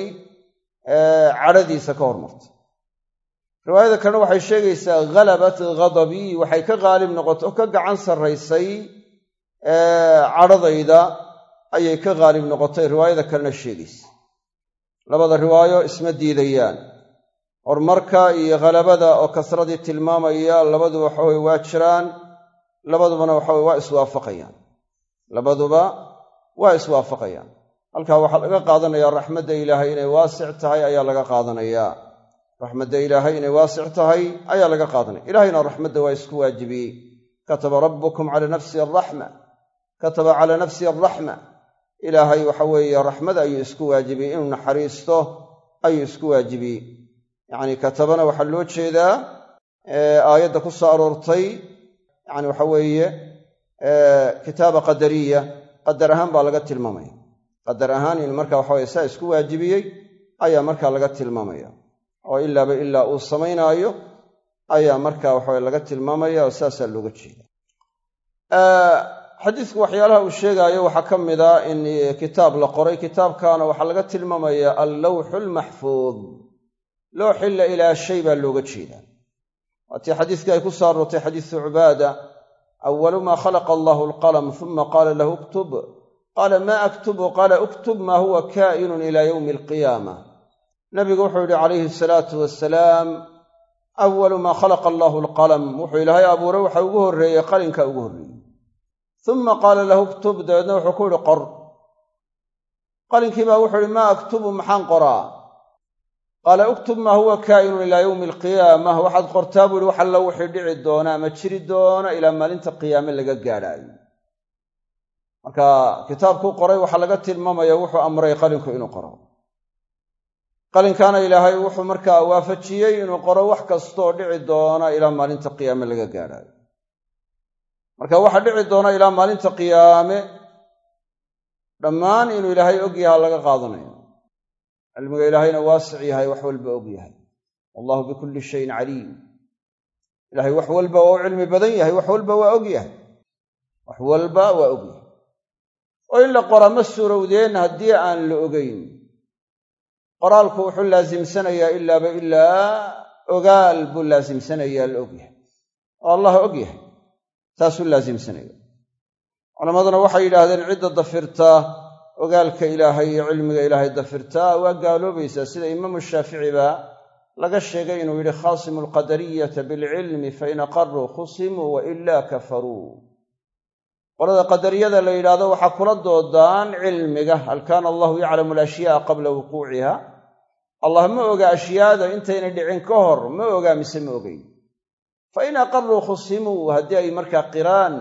cadhadiisa ka hormartay. Riwaayada kalena waxay sheegaysaa ghalabat ghadabii waxay ka qaalib noqotay oo ka gacan sarraysay cadhadayda ayay ka qaalib noqotay riwaayada kalena sheegaysa. Labada riwaayo isma diidayaan. Horumarka iyo khalabada oo kasradii tilmaamaya labaduba waxaweye waa jiraan labadubana waxaweye waa iswaafaqayaan. Labaduba waa iswaafaqayaan. Halkaa waxaa laga qaadanayaa raxmadda ilaahay inay waasic tahay ayaa laga qaadanayaa raxmadda ilaahay inay waasic tahay ayaa laga qaadanaya. Ilaahayna raxmadda waa isku waajibiyey kataba rabbukum cala nafsi araxma kataba calaa nafsi araxma ilaahay waxa weeye raxmad ayuu isku waajibiyey inuu naxariisto ayuu isku waajibiyey. Yacni katabana waxaa loo jeedaa aayadda ku soo aroortay yani waxa weeye kitaaba qadariya. Qadar ahaan baa laga tilmaamaya. Qadar ahaan in marka waxa weye saa isku waajibiyey ayaa markaa laga tilmaamaya. Oo ilaaba ilaa uu samaynaayo ayaa marka waxawe laga tilmaamaya oo saasaa looga jeeda xadiisku waxyaalaha uu sheegaayo waxaa ka mid a in kitaab la qoray. Kitaabkaana waxaa laga tilmaamaya allawxu lmaxfuud looxi la ilaashay baa looga jeedaa. Waatii xadiiskii ay ku soo aroortay xadiisu cubaada. Awalu maa khalaqa allahu alqalam uma qaala lahu uktub. Qaala maa aktubu qaala uktub maa huwa kaa'inun ilaa yowmi alqiyaama. Nabigu wuxuu yidhi calayhi asalaatu wasalaam awalu maa khalaqa allahu alqalam. Wuxuu ilaahay abuuray waxa ugu horreeyey qalinka ugu horreeyey uma qaala lahu uktub dabeedna wuxuu ku yidhi qor qalinkii baa wuxuu ihi maa aktubu maxaan qoraa qaala uktub maa huwa kaa'inun ilaa yowmi alqiyaamah waxaad qortaa buu ihi wax alla wixii dhici doona ama jiri doona ilaa maalinta qiyaame laga gaadhaayo marka kitaabkuu qoray waxaa laga tilmaamaya wuxuu amray qalinku inuu qoro qalinkaana ilaahay wuxuu markaa waafajiyey inuu qoro wax kastooo dhici doona ilaa maalinta qiyaame laga gaadhaayo marka waxaa dhici doona ilaa maalinta qiyaame dhammaan inuu ilaahay og yaha laga qaadanayo. Cilmiga ilaahayna waasic yahay wax walba og yahay. Wallahu bikulli shayin caliim. Ilahay wax walba waa u cilmi badan yahay wax walba waa og yahay. Wax walba waa og yahay. Oo in la qora ma suurowdeen haddii aan la ogayn qoraalku wuxuu laasimsanayaa ilaaba ilaa ogaal buu laasimsanayaa la og yahay. Oo allah og yahay taasuu laasimsanaya culammaduna waxay yidhaahdeen cidda dafirtaa ogaalka ilaahay iyo cilmiga ilaahay dafirtaa waa gaaloobaysaa sida imaamu shaafici baa laga sheegay inuu yidhi khaasimu alqadariyata bilcilmi fain aqaruu khusimuu wa ilaa kafaruu qolada qadariyada la yidhaahdo waxaa kula doodaan cilmiga hal kaana allahu yaclamu alashyaaa qabla wuquuciha? Allah ma oga ashyaada intayna dhicin ka hor ma ogaa mise ma ogeyn fain aqaruu khusimuu haddii ay markaa qiraan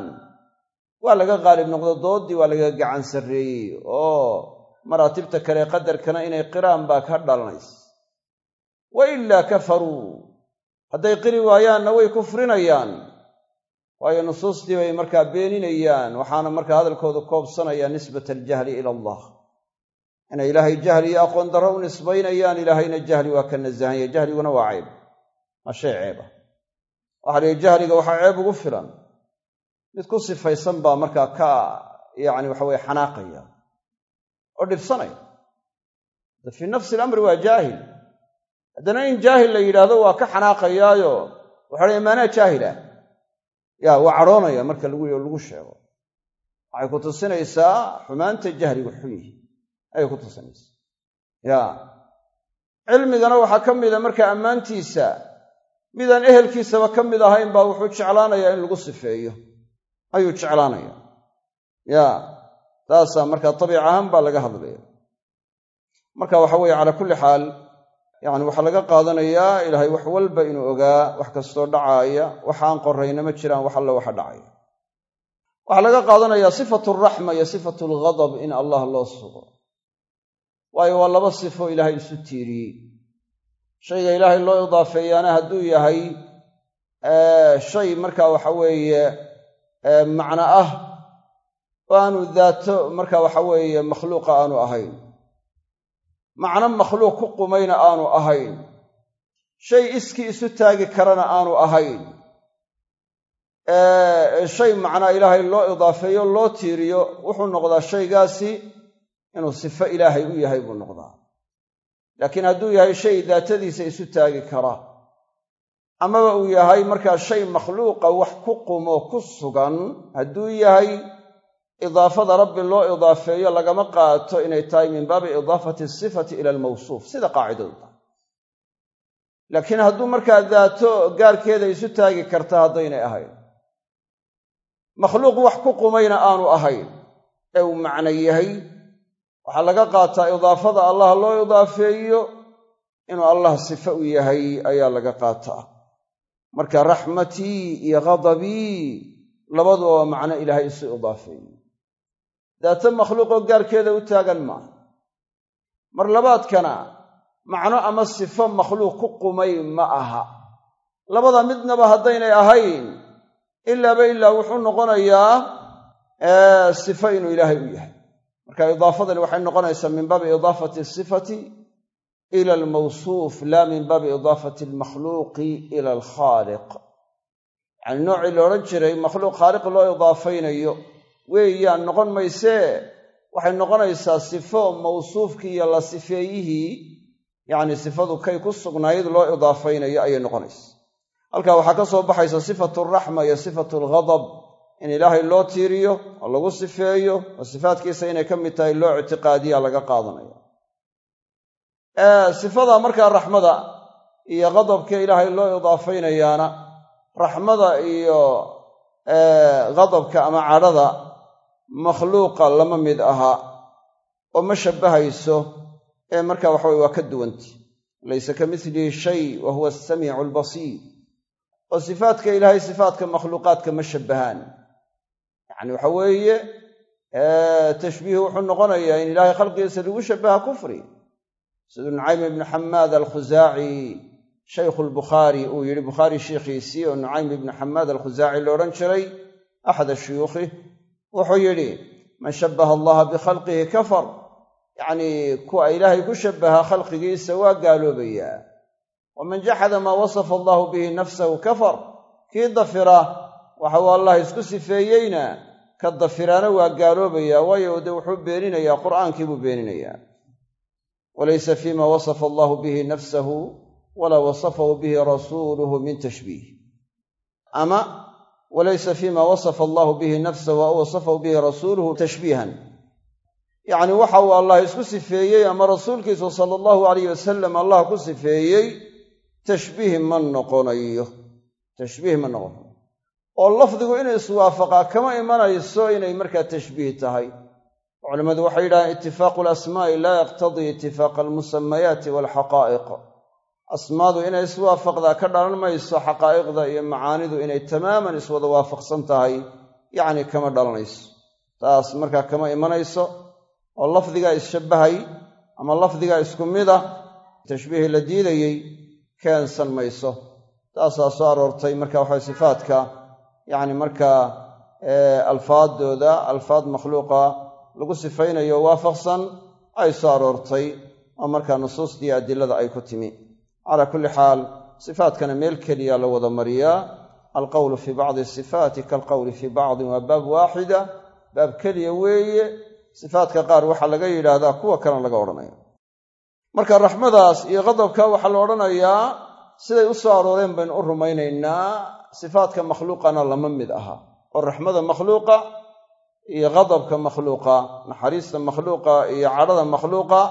waa laga qaalib noqdo dooddii waa laga gacan sarreeyey. Oo maraatibta kale qadarkana inay qiraan baa ka dhalanays wa ilaa kafaruu hadday qiri waayaanna way kufrinayaan. Waayo nusuustii bay markaa beeninayaan waxaana markaa hadalkooda koobsanaya nisbat aljahli ila allah. Inay ilaahay jahli iyo aqoon darro u nisbaynayaan ilaahayna jahli waa ka nasahanya jahliguna waa ceyb waa shay yihi jahliga waxaa ceeb ugu filan. Mid ku sifaysan baa markaa ka yacni waxa weye xanaaqaya oo dhibsanaya. Da nafsi alamri waa jaahil haddana in jaahil la yidhaahdo waa ka xanaaqayaayo waxa lay maanaa jaahil ah yaa waa cadhoonaya marka lagu lagu sheego. Waxay ku tusinaysaa xumaanta jahligu xun yihi ayay ku tusinaysaa. Ya cilmigana waxaa ka mida marka ammaantiisa midaan ehelkiisaba ka mid ahayn baa wuxuu jeclaanayaa in lagu sifeeyo. Ayuu jeclaanaya ya taasaa markaa tabiic ahaan baa laga hadlaya marka waxa weeye calaa kulli xaal yacni waxaa laga qaadanayaa ilaahay wax walba inuu ogaa wax kastoo dhacaaya waxaan qorrayna ma jiraan wax alle waxa dhacaya. Waxaa laga qaadanayaa sifatu alraxma iyo sifatu alghadab in allah loo sugo. Waayo waa laba sifo ilaahay isu tiiriyey shayga ilaahay loo idaafeeyaana hadduu yahay shay marka waxa weeye macno ah oo aanu daato marka waxa weeye makhluuqa aanu ahayn. Macno makhluuq ku qumayna aanu ahayn. Shay iskii isu taagi karana aanu ahayn. Shay macnaa ilaahay loo idaafeeyo loo tiiriyo wuxuu noqdaa shaygaasi inuu sifo ilaahay u yahay buu noqdaa laakiin hadduu yahay shay daatadiisa isu taagi kara amaba uu yahay markaa shay makhluuqa wax ku qumo ku sugan hadduu yahay idaafada rabbi loo idaafeeyo lagama qaato inay tahay min baabi idaafati sifati ila almawsuuf sida qaacidadu tahay laakiin hadduu markaa daato gaarkeeda isu taagi karta haddaynay ahayn. Makhluuq wax ku qumayna aanu ahayn ee uu macno yahay waxaa laga qaataa idaafada allah loo idaafeeyo inuu allah sifo u yahay ayaa laga qaataa. Marka raxmatii iyo ghadabii labaduba waa macno ilaahay isu idaafeeyo. Daata makhluuqoo gaarkeeda u taagan maaha mar labaadkana macno ama sifo makhluuq ku qumay ma aha. Labada midnaba haddaynay ahayn ilaaba ilaa wuxuu noqonayaa sifo inuu ilaahay u yahay marka idaafadani waxay noqonaysaa min baabi idaafati asifati ila almawsuuf laa min baabi idaafati almakhluuqi ila alkhaaliq. Yacani noocii la odhan jiray makhluuq khaaliq loo idaafaynayo weeyaan noqon maysee waxay noqonaysaa sifo mawsuufkii iyo la sifeeyihii yacni sifadu kay ku sugnayd loo idaafaynayo ayay noqonaysa halkaa waxaa ka soo baxaysa sifatu raxma iyo sifatu alghadab in ilaahay loo tiiriyo oo lagu sifeeyo oo sifaadkiisa inay ka mid tahay loo ictiqaadiya laga qaadanaya sifada markaa raxmada iyo ghadabka ilaahay loo idaafaynayaana raxmada iyo ghadabka ama cadhada makhluuqa lama mid aha oo ma shabbahayso ee marka waxaweye waa ka duwanti. Laysa ka milihi shay wa huwa asamiicu albasiir oo sifaadka ilaahay sifaadka makhluuqaadka ma shabbahaan yacni waxa weeye tashbiih wuxuu noqonayaa in ilaahay khalqigiisa lagu shabbaha kufri. Siduu nucaym ibnu xamaad alkhusaaci shaykhu lbukhaari uu yidhi bukhaari sheikhiisii oo nucaym ibnu xamaad alkhusaaci la odhan jiray axada shuyuukhih wuxuu yidhi man shabbaha allaha bikhalqihi kafar. Yacnii kuwa ilaahay ku shabbaha khalqigiisa waa gaaloobayaa. Waman jaxada maa wasafa allahu bihi nafsahu kafar. Kii dafira waxa uu allah isku sifeeyeyna ka dafiraana waa gaaloobayaa waayo de wuxuu beeninayaa qur'aankii buu beeninayaa. Walaysa fiima wasafa allahu bihi nafsahu walaa wasafahu bihi rasuuluhu min tashbiih. Ama walaysa fiima wasafa allahu bihi nafsahu aw wasafahu bihi rasuuluhu tashbiihan. Yacni waxa uu allah isku sifeeyey ama rasuulkiisu sala allahu alayh wasalam allah ku sifeeyey tashbiih ma noqonayo. Tashbiih ma noqonayo oo lafdigu inuu iswaafaqaa kama imanayso inay markaa tashbiih tahay. Culammadu waxay yidhahdeen itifaaqu alasmaa'i laa yaqtadii itifaaqa almusamayaati waalxaqaa'iq asmaadu inay iswaafaqdaa ka dhalan mayso xaqaa'iqda iyo macaanidu inay tamaaman iswada waafaqsan tahay yacni kama dhalanayso. Taas markaa kama imanayso oo lafdigaa isshabbahay ama lafdigaa isku mida tashbiihii la diidayey keensan mayso. Taasaa soo aroortay marka waxa sifaadka yacni markaa alfaaddooda alfaad makhluuqa lagu sifaynayo waafaqsan ay soo aroortay oo markaa nusuustii adilada ay ku timi. Calaa kulli xaal sifaadkana meel keliya la wada mariyaa alqowlu fii bacdi sifaati kaalqowli fii bacdin waa baab waaxida. Baab keliya weeye sifaadka qaar waxaa laga yidhaahdaa kuwa kalena laga odhanaya marka raxmadaas iyo qadabka waxaa la odhanayaa siday u soo arooreen baynu u rumaynaynaa sifaadka makhluuqana lama mid aha. Oo raxmada makhluuqa iyo qadabka makhluuqa naxariista makhluuqa iyo cadhada makhluuqa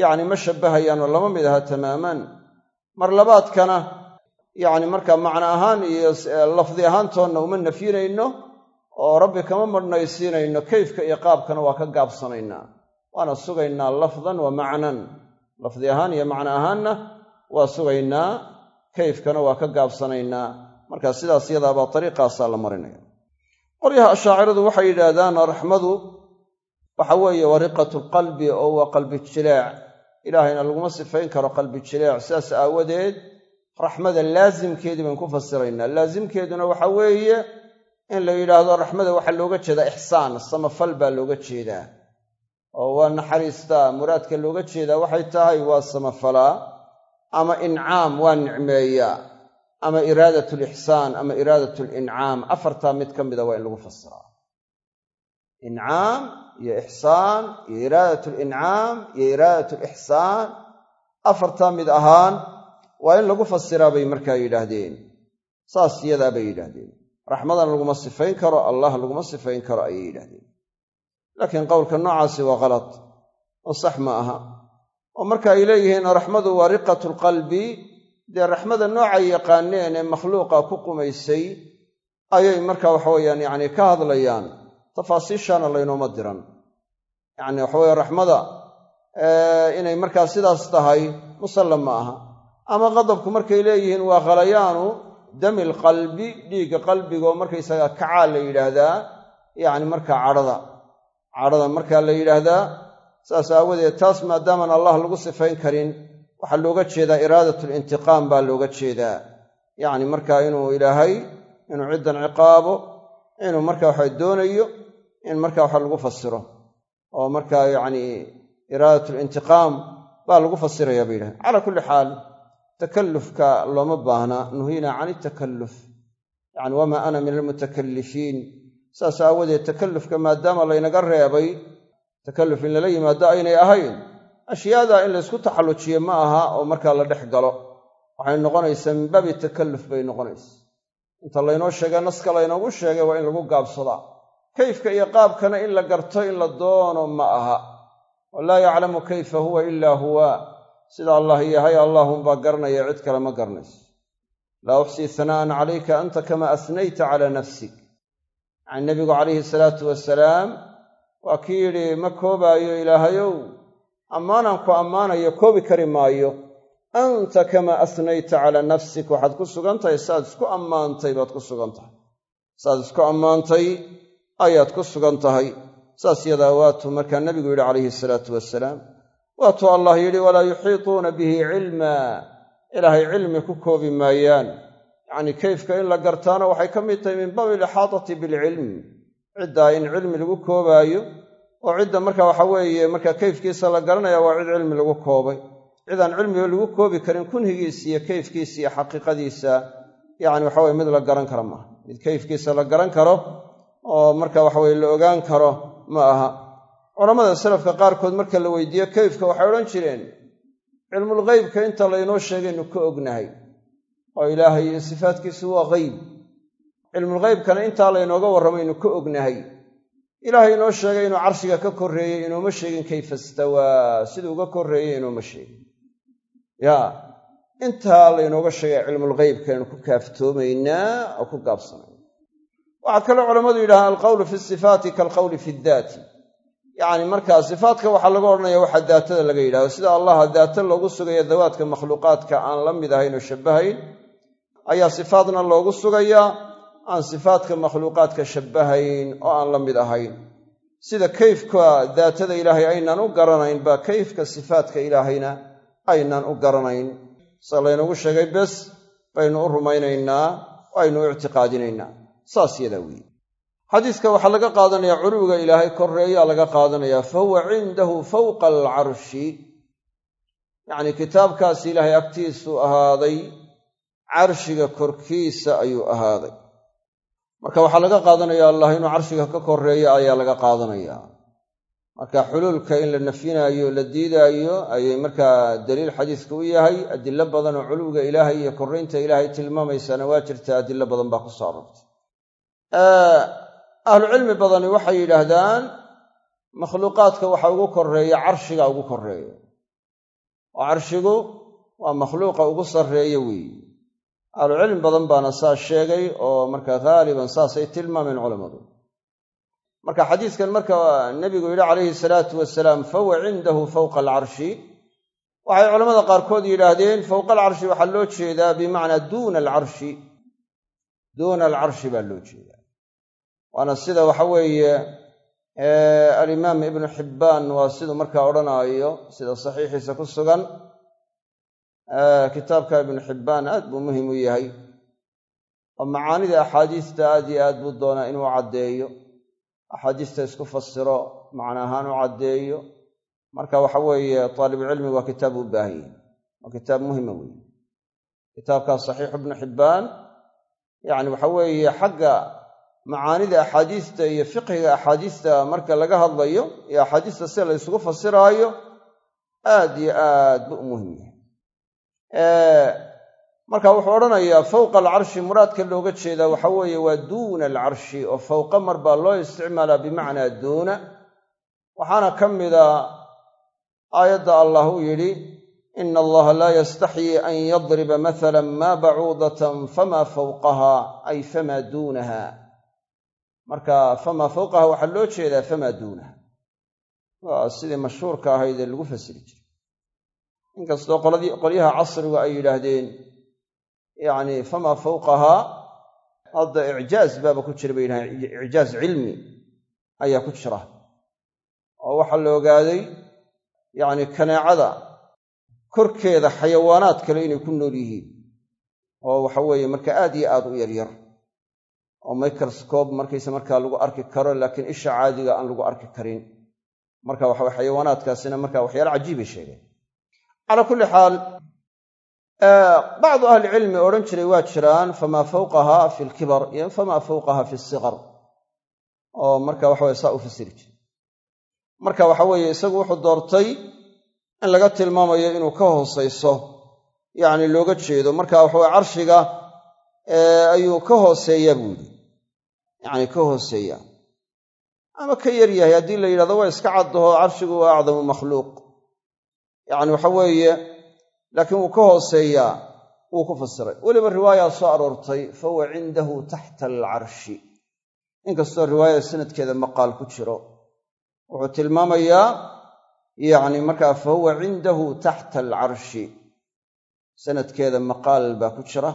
yacni ma shabbahayaanoo lama mid aha tamaaman. Mar labaadkana yacni markaa macno ahaan iyo lafdi ahaantoonna uma nafyinayno oo rabbi kama madhnaysiinayno kayfka iyo qaabkana waa ka gaabsanaynaa. Waana sugaynaa lafdan wa macnan. Lafdi ahaan iyo macno ahaanna waa sugaynaa kayfkana waa ka gaabsanaynaa marka sidaas yadaabaa ariiqaasaa la marinaya qolyaha ashaaciradu waxay yidhaahdaan raxmadu waxa weeye waa riqatu lqalbi oo waa qalbi jileec ilaahayna laguma sifayn karo qalbi jileec sidaas aawadeed raxmada laasimkeedii baynu ku fasiraynaa. Laasimkeeduna waxa weeye in la yidhaahdo raxmada waxaa looga jeedaa ixsaan samafal baa looga jeedaa. Oo waa naxariistaa muraadka looga jeedaa. Waxay tahay waa samafalaa ama incaam waa nicmeeyaa ama iraadat lixsaan ama iraadat lincaam afartaa mid ka mida waa in lagu fasiraa incaam iyo ixsaan iyo iraadat lincaam iyo iraadat lixsaan afartaa mid ahaan waa in lagu fasiraa bay markaa yidhaahdeen. Saas yadaa bay yidhaahdeen. Raxmadan laguma sifayn karo allah laguma sifayn karo ayay yidhahdeen laakiin qowlka noocaasi waa kalad oo sax ma aha. Oo marka ay leeyihiin raxmadu waa riqatu lqalbi dee raxmada noocay yaqaaneen ee makhluuqa ku qumaysay ayay marka waxaweyaan yacni ka hadlayaan. Tafaasiishaana laynooma diran. Yacni waxaweye raxmada inay markaa sidaas tahay musallam ma aha. Ama qadabku markay leeyihiin waa khalayaanu dami lqalbi dhiigga qalbigaoo markaysaga kacaa la yidhaahdaa yacni markaa cadhada. Cadhada markaa la yidhaahdaa saas aawadeed taas maadaamaan allah lagu sifayn karin waxaa looga jeedaa iraadat lintiqaam baa looga jeedaa. Yacni markaa inuu ilaahay inuu ciddan ciqaabo inuu marka waxa doonayo in marka waxa lagu fasiro. Oo markaa yacni iraadat lintiqaam baa lagu fasiraya bay yidhahdeen calaa kulli xaal takallufka looma baahna nuhiina can itakalluf yacni wamaa ana min almutakallifiin saas aawadeed takallufka maadaama laynaga reebay takalluf in lala yimaado aynay ahayn ashyaada in laysku taxallujiyo ma aha oo markaa la dhex galo. Waxay noqonaysaa min baabi takalluf bay noqonaysa inta laynoo sheegay naska laynoogu sheegay waa in lagu gaabsadaa kayfka iyo qaabkana in la garto in la doono ma aha. Walaa yaclamu kayfa huwa ilaa huwa. Sida allah yahay allaahunbaa garanaya cid kale ma garanayso laa uxsii hanaa'an calayka anta kama asnayta calaa nafsik. Yacni nebigu calayhi salaatu wasalaam waa kii yidhi ma koobaayo ilaahayow ammaanaan ku ammaanayo koobi kari maayo. Anta kamaa asnayta calaa nafsik waxaad ku sugan tahay saaad isku ammaantay baad ku sugan tahay saaad isku ammaantay ayaad ku sugan tahay saas yadaa waatuu markaa nebigu yidhi calayhi salaatu wasalaam waatuu allah yidhi walaa yuxiituuna bihi cilmaa ilaahay cilmi ku koobi maayaan. Yacnii kayfka in la gartaana waxay ka mid tahay min baabi ilixaatati bilcilm. Ciddaa in cilmi lagu koobaayo oo cidda marka waxa weeye marka kayfkiisa la garanaya waa cid cilmi lagu koobay. Cidaan cilmiga lagu koobi karin kunhigiisa iyo kayfkiisa iyo xaqiiqadiisa yacni waxaweye mid la garan karo maaha. Mid kayfkiisa la garan karo oo marka waxaweye la ogaan karo ma aha. Culammada salafka qaarkood marka la weydiiyo kayfka waxay odhan jireen cilmulghaybka inta laynoo sheegaynu ka ognahay oo ilaahay iyo sifaatkiisu waa geyb cilmulghaybkana intaa laynooga warramaynu ka ognahay ilaahay inoo sheegay inuu carshiga ka korreeyey inuuma sheegin kayfa istawaa. Siduu uga korreeyey inuuma sheegin. Yaa intaa laynooga sheegay cilmulghaybkaynu ku kaaftoomaynaa oo ku gaabsanayna waxaa kaloo culammadu yidhahaan alqawlu fi sifaati kaalqawli fi daati. Yacni markaa sifaatka waxaa laga odhanaya waxaa daatada laga yidhahdo. Sida allaha daata loogu sugaya dawaadka makhluuqaadka aan la mid ahayn oo shabbahayn ayaa sifaadna loogu sugayaa aan sifaadka makhluuqaadka shabbahayn oo aan la mid ahayn. Sida kayfka daatada ilaahay aynaan u garanayn baa kayfka sifaadka ilaahayna aynaan u garanayn. Sida laynagu sheegay bes baynu u rumaynaynaa oo aynu u ictiqaadinaynaa. Saas yadaa weeye. Xadiiska waxaa laga qaadanayaa culuwiga ilaahay korreeyaa laga qaadanayaa fa huwa cindahu fawqa alcarshi. Yacnii kitaabkaas ilaahay agtiisu ahaaday carshiga korkiisa ayuu ahaaday marka waxaa laga qaadanaya allah inuu carshiga ka korreeyo ayaa laga qaadanayaa marka xuluulka in la nafyinaayo la diidaayo ayay markaa daliil xadiiska u yahay adilo badan oo culuwiga ilaahay iyo korraynta ilaahay tilmaamaysana waa jirta adilo badan baa ku soo arortay ahlucilmi badani waxay yidhaahdaan makhluuqaadka waxa ugu koreeya carshiga ugu koreeya oo carshigu waa makhluuqa ugu sarreeya weeye ahlucilmi badan baana saas sheegay oo marka haaliban saasay tilmaameen culammadu. Marka xadiiskan marka nebigu yidhi calayhi salaatu wasalaam fahuwa cindahu fawqa alcarshi. Waxay culamada qaarkood yidhaahdeen fowqa alcarshi waxaa loo jeedaa bimacnaa duuna alcarshi. Duuna alcarshi baa loo jeedaa. Waana sida waxa weeye alimaam ibnu xibbaan waa siduu markaa odhanaayo sida saxiixiisa ku sugan kitaabka ibnu xibbaan aad buu muhiim u yahay. Oo macaanida axaadiista aad iyo aad buu doonaa inuu caddeeyo. Axaadiista isku fasiro macna ahaan u caddeeyo. Marka waxa weeye taalibucilmi waa kitaab u baahan yahi waa kitaab muhima weeye kitaabkaas saxiixu ibnu xibbaan yacni waxa weeye xagga macaanida axaadiista iyo fiqhiga axaadiista marka laga hadlayo iyo axaadiista sida la ysugu fasiraayo aad iyo aad buu u muhiim yahay marka wuxuu odhanayaa fowqa alcarshi muraadka looga jeedaa waxa weeye waa duuna alcarshi oo fowqa mar baa loo isticmaalaa bimacnaa duuna. Waxaana ka mida aayadda allah uu yidhi ina allaha laa yastaxyii an yadriba mathala ma bacuudatan famaa fawqaha ay famaa duunaha marka famaa fawqaha waxaa loo jeedaa famaa duunaha waa sidii mashhuurka ahayd ee lagu fasiri jiray inkastoo qolyaha casrigu ay yidhaahdeen yacni famaa fawqahaa hadda icjaaz baaba ku jira bay yidhahdeen icjaaz cilmi ayaa ku jira. Oo waxaa la ogaaday yacni kaneecada korkeeda xayawaanaad kale inay ku nool yihiin. Oo waxa weeye marka aad iyo aad u yaryar oo microscope markayse markaa lagu arki karo laakiin isha caadiga aan lagu arki karin. Marka waxawe xayawaanaadkaasina marka waxyaala cajiibay sheegeen calaa kulli xaal bacdu ahlicilmi odhan jiray waa jiraan famaa fawqaha fi lkibar iyo famaa fawqaha fi siqar oo marka waxaweye saa u fasiri jiray. Marka waxa weeye isagu wuxuu doortay in laga tilmaamayo inuu ka hoosayso yacni looga jeedo. Marka waxaweye carshiga ayuu ka hooseeya buu yidhi. Yacni ka hooseeya ama ka yar yahay haddii la yidhahdo waa iska caddaho carshigu waa acdamu makhluuq yacni waxa weeye laakiin wuu ka hooseeyaa wuu ku fasiray. Weliba riwaayaa soo aroortay fa huwa cindahu taxta alcarshi. Inkastoo riwaayada sanadkeeda maqaal ku jiro wuxuu tilmaamayaa yacni markaa fa huwa cindahu taxta alcarshi. Sanadkeeda maqaal baa ku jira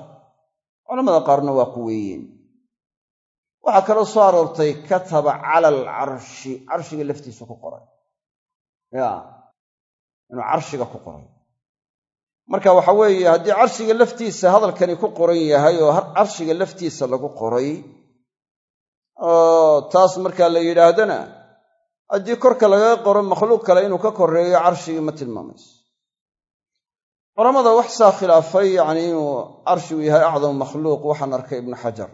culamada qaarna waa quweeyeen waxaa kaloo soo aroortay kataba cala alcarshi carshiga laftiisa ku qoray. Ya inuu carshiga ku qoray. Marka waxa weeye haddii carshiga laftiisa hadalkani ku qoran yahay oo carshiga laftiisa lagu qoray oo taas markaa la yidhaahdana haddii korka lagaga qoro makhluuq kale inuu ka koreeyo carshigii ma tilmaamayso. Wax saa khilaafay yacni inuu carshigu yahay acdamu makhluuq waxaan arkay ibnu xajar.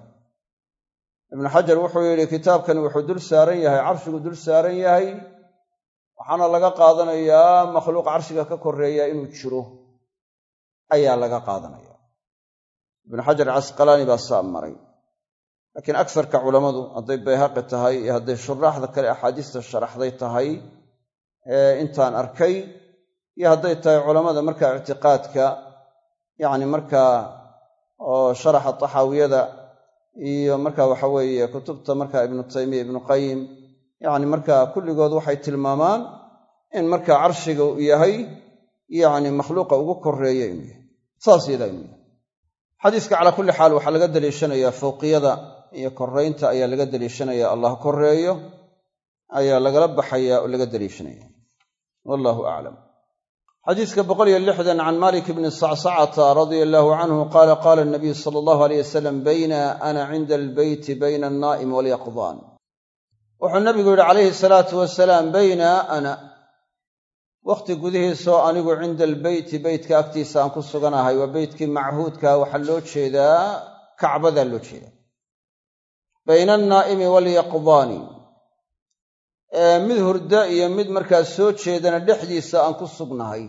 Ibnu xajar wuxuu yidhi kitaabkani wuxuu dul saaran yahay carshigu dul saaran yahay waxaana laga qaadanayaa makhluuq carshiga ka koreeya inuu jiro. Ayaa laga qaadanaya. Ibnu xajar casqalaani baa saa maray. Laakiin agsarka culammadu hadday bayhaqi tahay iyo hadday shuraaxda kale axaadiista sharaxday tahay intaan arkay iyo hadday tahay culammada markaa ictiqaadka yacni markaa oo sharaxa taxaawiyada iyo marka waxa weeye kutubta marka ibnu taymiya ibnu qayim yacni markaa kulligood waxay tilmaamaan in markaa carshiga uu yahay yacni makhluuqa ugu koreeya inuu yahay. Calaa kulli xaal waxaa laga daliishanayaa fawqiyada iyo koraynta ayaa laga daliishanaya. Allah koreeyo ayaa lagala baxaya oo laga daliishanaya. Wallahu aclam xadiiska boqoliyo lixdan can malik bni sacsacata radia allaahu canhu qaala qaala nabiyu sala allahu aleyh wasalam bayna ana cinda albeyti bayna annaa'im walyaqdaan wuxuu nabigu yidhi calayhi salaatu wasalaam bayna ana. Wakhti gudihiisoo anigu cinda albeyti beytka agtiisa aan ku suganahay waa beytkii machuudka waxaa loo jeedaa kacbadaa loo jeedaa. Bayna annaa'imi walyaqdaani. Mid hurda iyo mid markaa soo jeedana dhexdiisa aan ku sugnahay.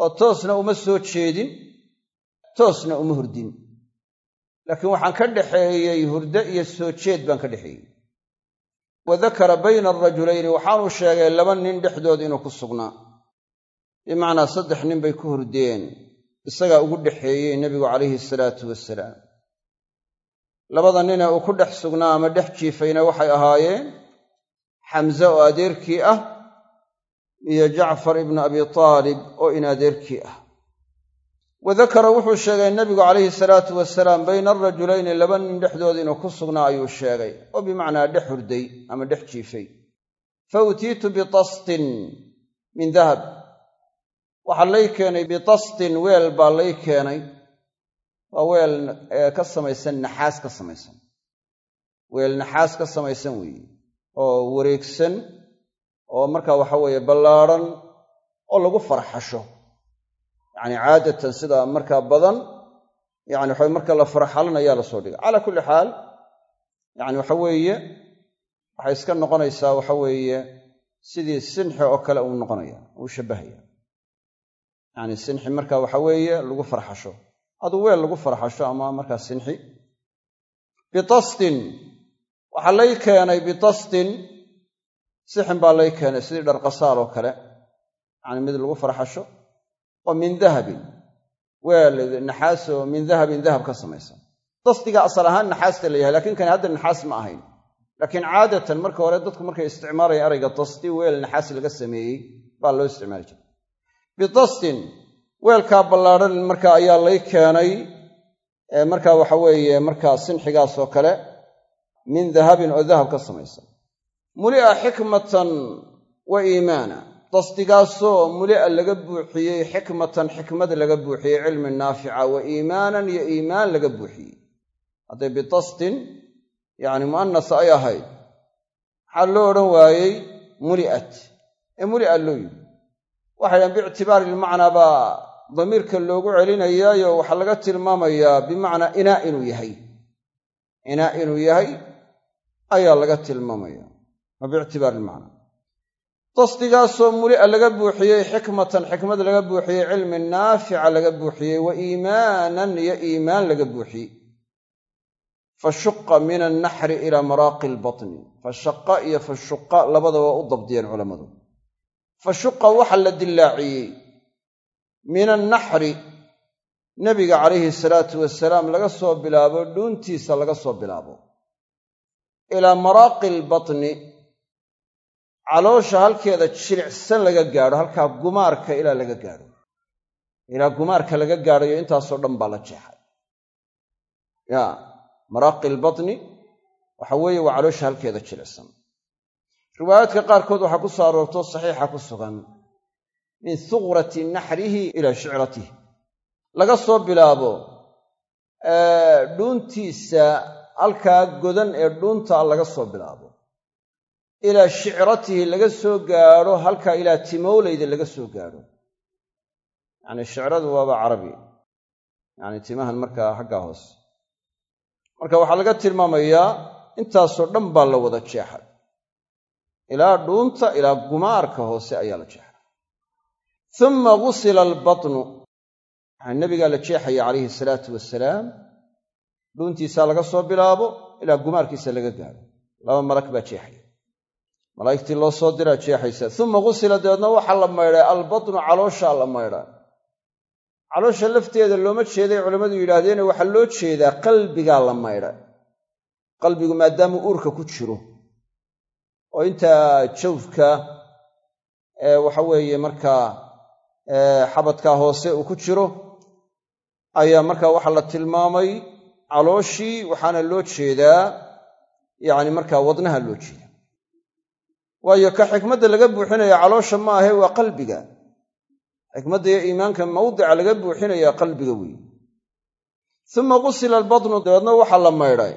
Oo toosna uma soo jeedin toosna uma hurdin. Laakiin waxaan ka dhaxeeyey hurdo iyo soo jeed baan ka dhexeeyey wa dakara bayna arajulayni waxaanuu sheegay laba nin dhexdood inuu ku sugnaa bimacnaa saddex nin bay ku hurdeen isagaa ugu dhexeeyey nebigu calayhi salaatu wasalaam labada nine uu ku dhex sugnaa ama dhex jiifayna waxay ahaayeen xamse oo adeerkii ah iyo jacfar ibnu abi taalib oo in adeerkii ah wa dakara wuxuu sheegay nebigu calayhi salaatu wasalaam bayna arajulayni laba nin dhexdood inuu ku sugnaa ayuu sheegay oo bimacnaa dhex hurday ama dhex jiifay. Fa utiitu bitastin min dahab. Waxaa lay keenay bitastin weel baa lay keenay. Waa weel ka samaysan naxaas ka samaysan. Weel naxaas ka samaysan weeye oo wareegsan oo markaa waxa weeye ballaadhan oo lagu farxasho yacni caadatan sida markaa badan yani waxa marka la farxalanayaa la soo dhiga calaa kulli xaal yani waxa weeye waxay iska noqonaysaa waxa weeye sidii sinxi oo kale uu noqonaya uu shabbahaya yacni sinxi marka waxa weeye lagu farxasho. Aduu weel lagu farxasho ama markaa sinxi. Bitastin waxaa lay keenay bitastin sixin baa lay keenay sidii dharqasaal oo kale. Yacni mid lagu farxasho oo min dahabin. Weel naxaas min dahabin dahab ka samaysan dastiga asal ahaan naxaasta la yahay lakiin kani hadda naxaas ma ahayn. Laakiin caadatan marka hore dadku markay isticmaalayaan erayga dasti weel naxaas laga sameeyey baa loo isticmaali jiray. Bidastin weelkaa ballaadhan marka ayaa lay keenay marka waxa weeye markaa sinxigaasoo kale min dahabin oo dahab ka samaysan muli'a xikmatan wa iimaana dasdigaasoo muli'a laga buuxiyey xikmatan xikmad laga buuxiyey cilmi naafica wa iimaanan iyo iimaan laga buuxiyey. Hadday bidastin yacni mu'anas ay ahayd. Maxaa loo odhan waayey muli'at. Ee muli'a loo yidhi. Waxay dhahan biictibaari ilmacnaa baa damiirka loogu celinayaayo waxaa laga tilmaamayaa bimacnaa inaa inuu yahay. Inaa inuu yahay ayaa laga tilmaamaya. Waa biictibaari ilmacnaa dasdigaasoo muli'a laga buuxiyey xikmatan xikmad laga buuxiyey cilmi naafica laga buuxiyey wa iimaanan iyo iimaan laga buuxiyey. Fashuqa min annaxri ilaa maraaqi albatni fashaqa iyo fashuqa labadaba u dabdiyeen culammadu fashuqa waxa la dillaaciyey. Min annaxri nebiga calayhi salaatu wasalaam laga soo bilaabo dhuuntiisa laga soo bilaabo. Ilaa maraaqi albatni caloosha halkeeda jilicsan laga gaadho halkaa gumaarka ilaa laga gaadho. Ilaa gumaarka laga gaadhayo intaasoo dhan baa la jeexay. Ya maraaqi albatni waxa weeye waa caloosha halkeeda jilicsan. Riwaayaadka qaarkood waxaa ku soo aroorto saxiixa ku sugan. Min suqrati naxrihi ilaa shicratihi laga soo bilaabo dhuuntiisa halkaa godan ee dhuunta laga soo bilaabo ilaa shicratihi laga soo gaadho halkaa ilaa timowleyda laga soo gaadho. Yacni shicradu waaba carabi. Yacni timahan markaa xaggaa hoose marka waxaa laga tilmaamayaa intaasoo dhan baa la wada jeexay. Ilaa dhuunta ilaa gumaarka hoose ayaa la jeexay. Uma gusila albatnu. Waxaa nebigaa la jeexaya calayhi salaatu wasalaam dhuuntiisaa laga soo bilaabo ilaa gumaarkiisa laga gaadho. Laba malag baa jeexaya malaa'igtii loo soo diraa jeexaysa. Uma gusila dabeedna waxaa la maydhay albatnu calooshaa la maydhaa caloosha lafteeda looma jeeday culammadu yidhaahdeene waxaa loo jeedaa qalbigaa la maydha qalbigu maadaamuu uurka ku jiro oo intaa jawfka waxa weeye markaa xabadkaa hoose uu ku jiro ayaa markaa waxaa la tilmaamay calooshii waxaana loo jeedaa yacni markaa wadnaha loo jeeda waayo ka xikmadda laga buuxinaya caloosha ma ahe waa qalbiga. Xikmadda iyo iimaanka mawdica laga buuxinaya qalbiga weeye uma qusila albatnu dabeedna waxaa la maydhay.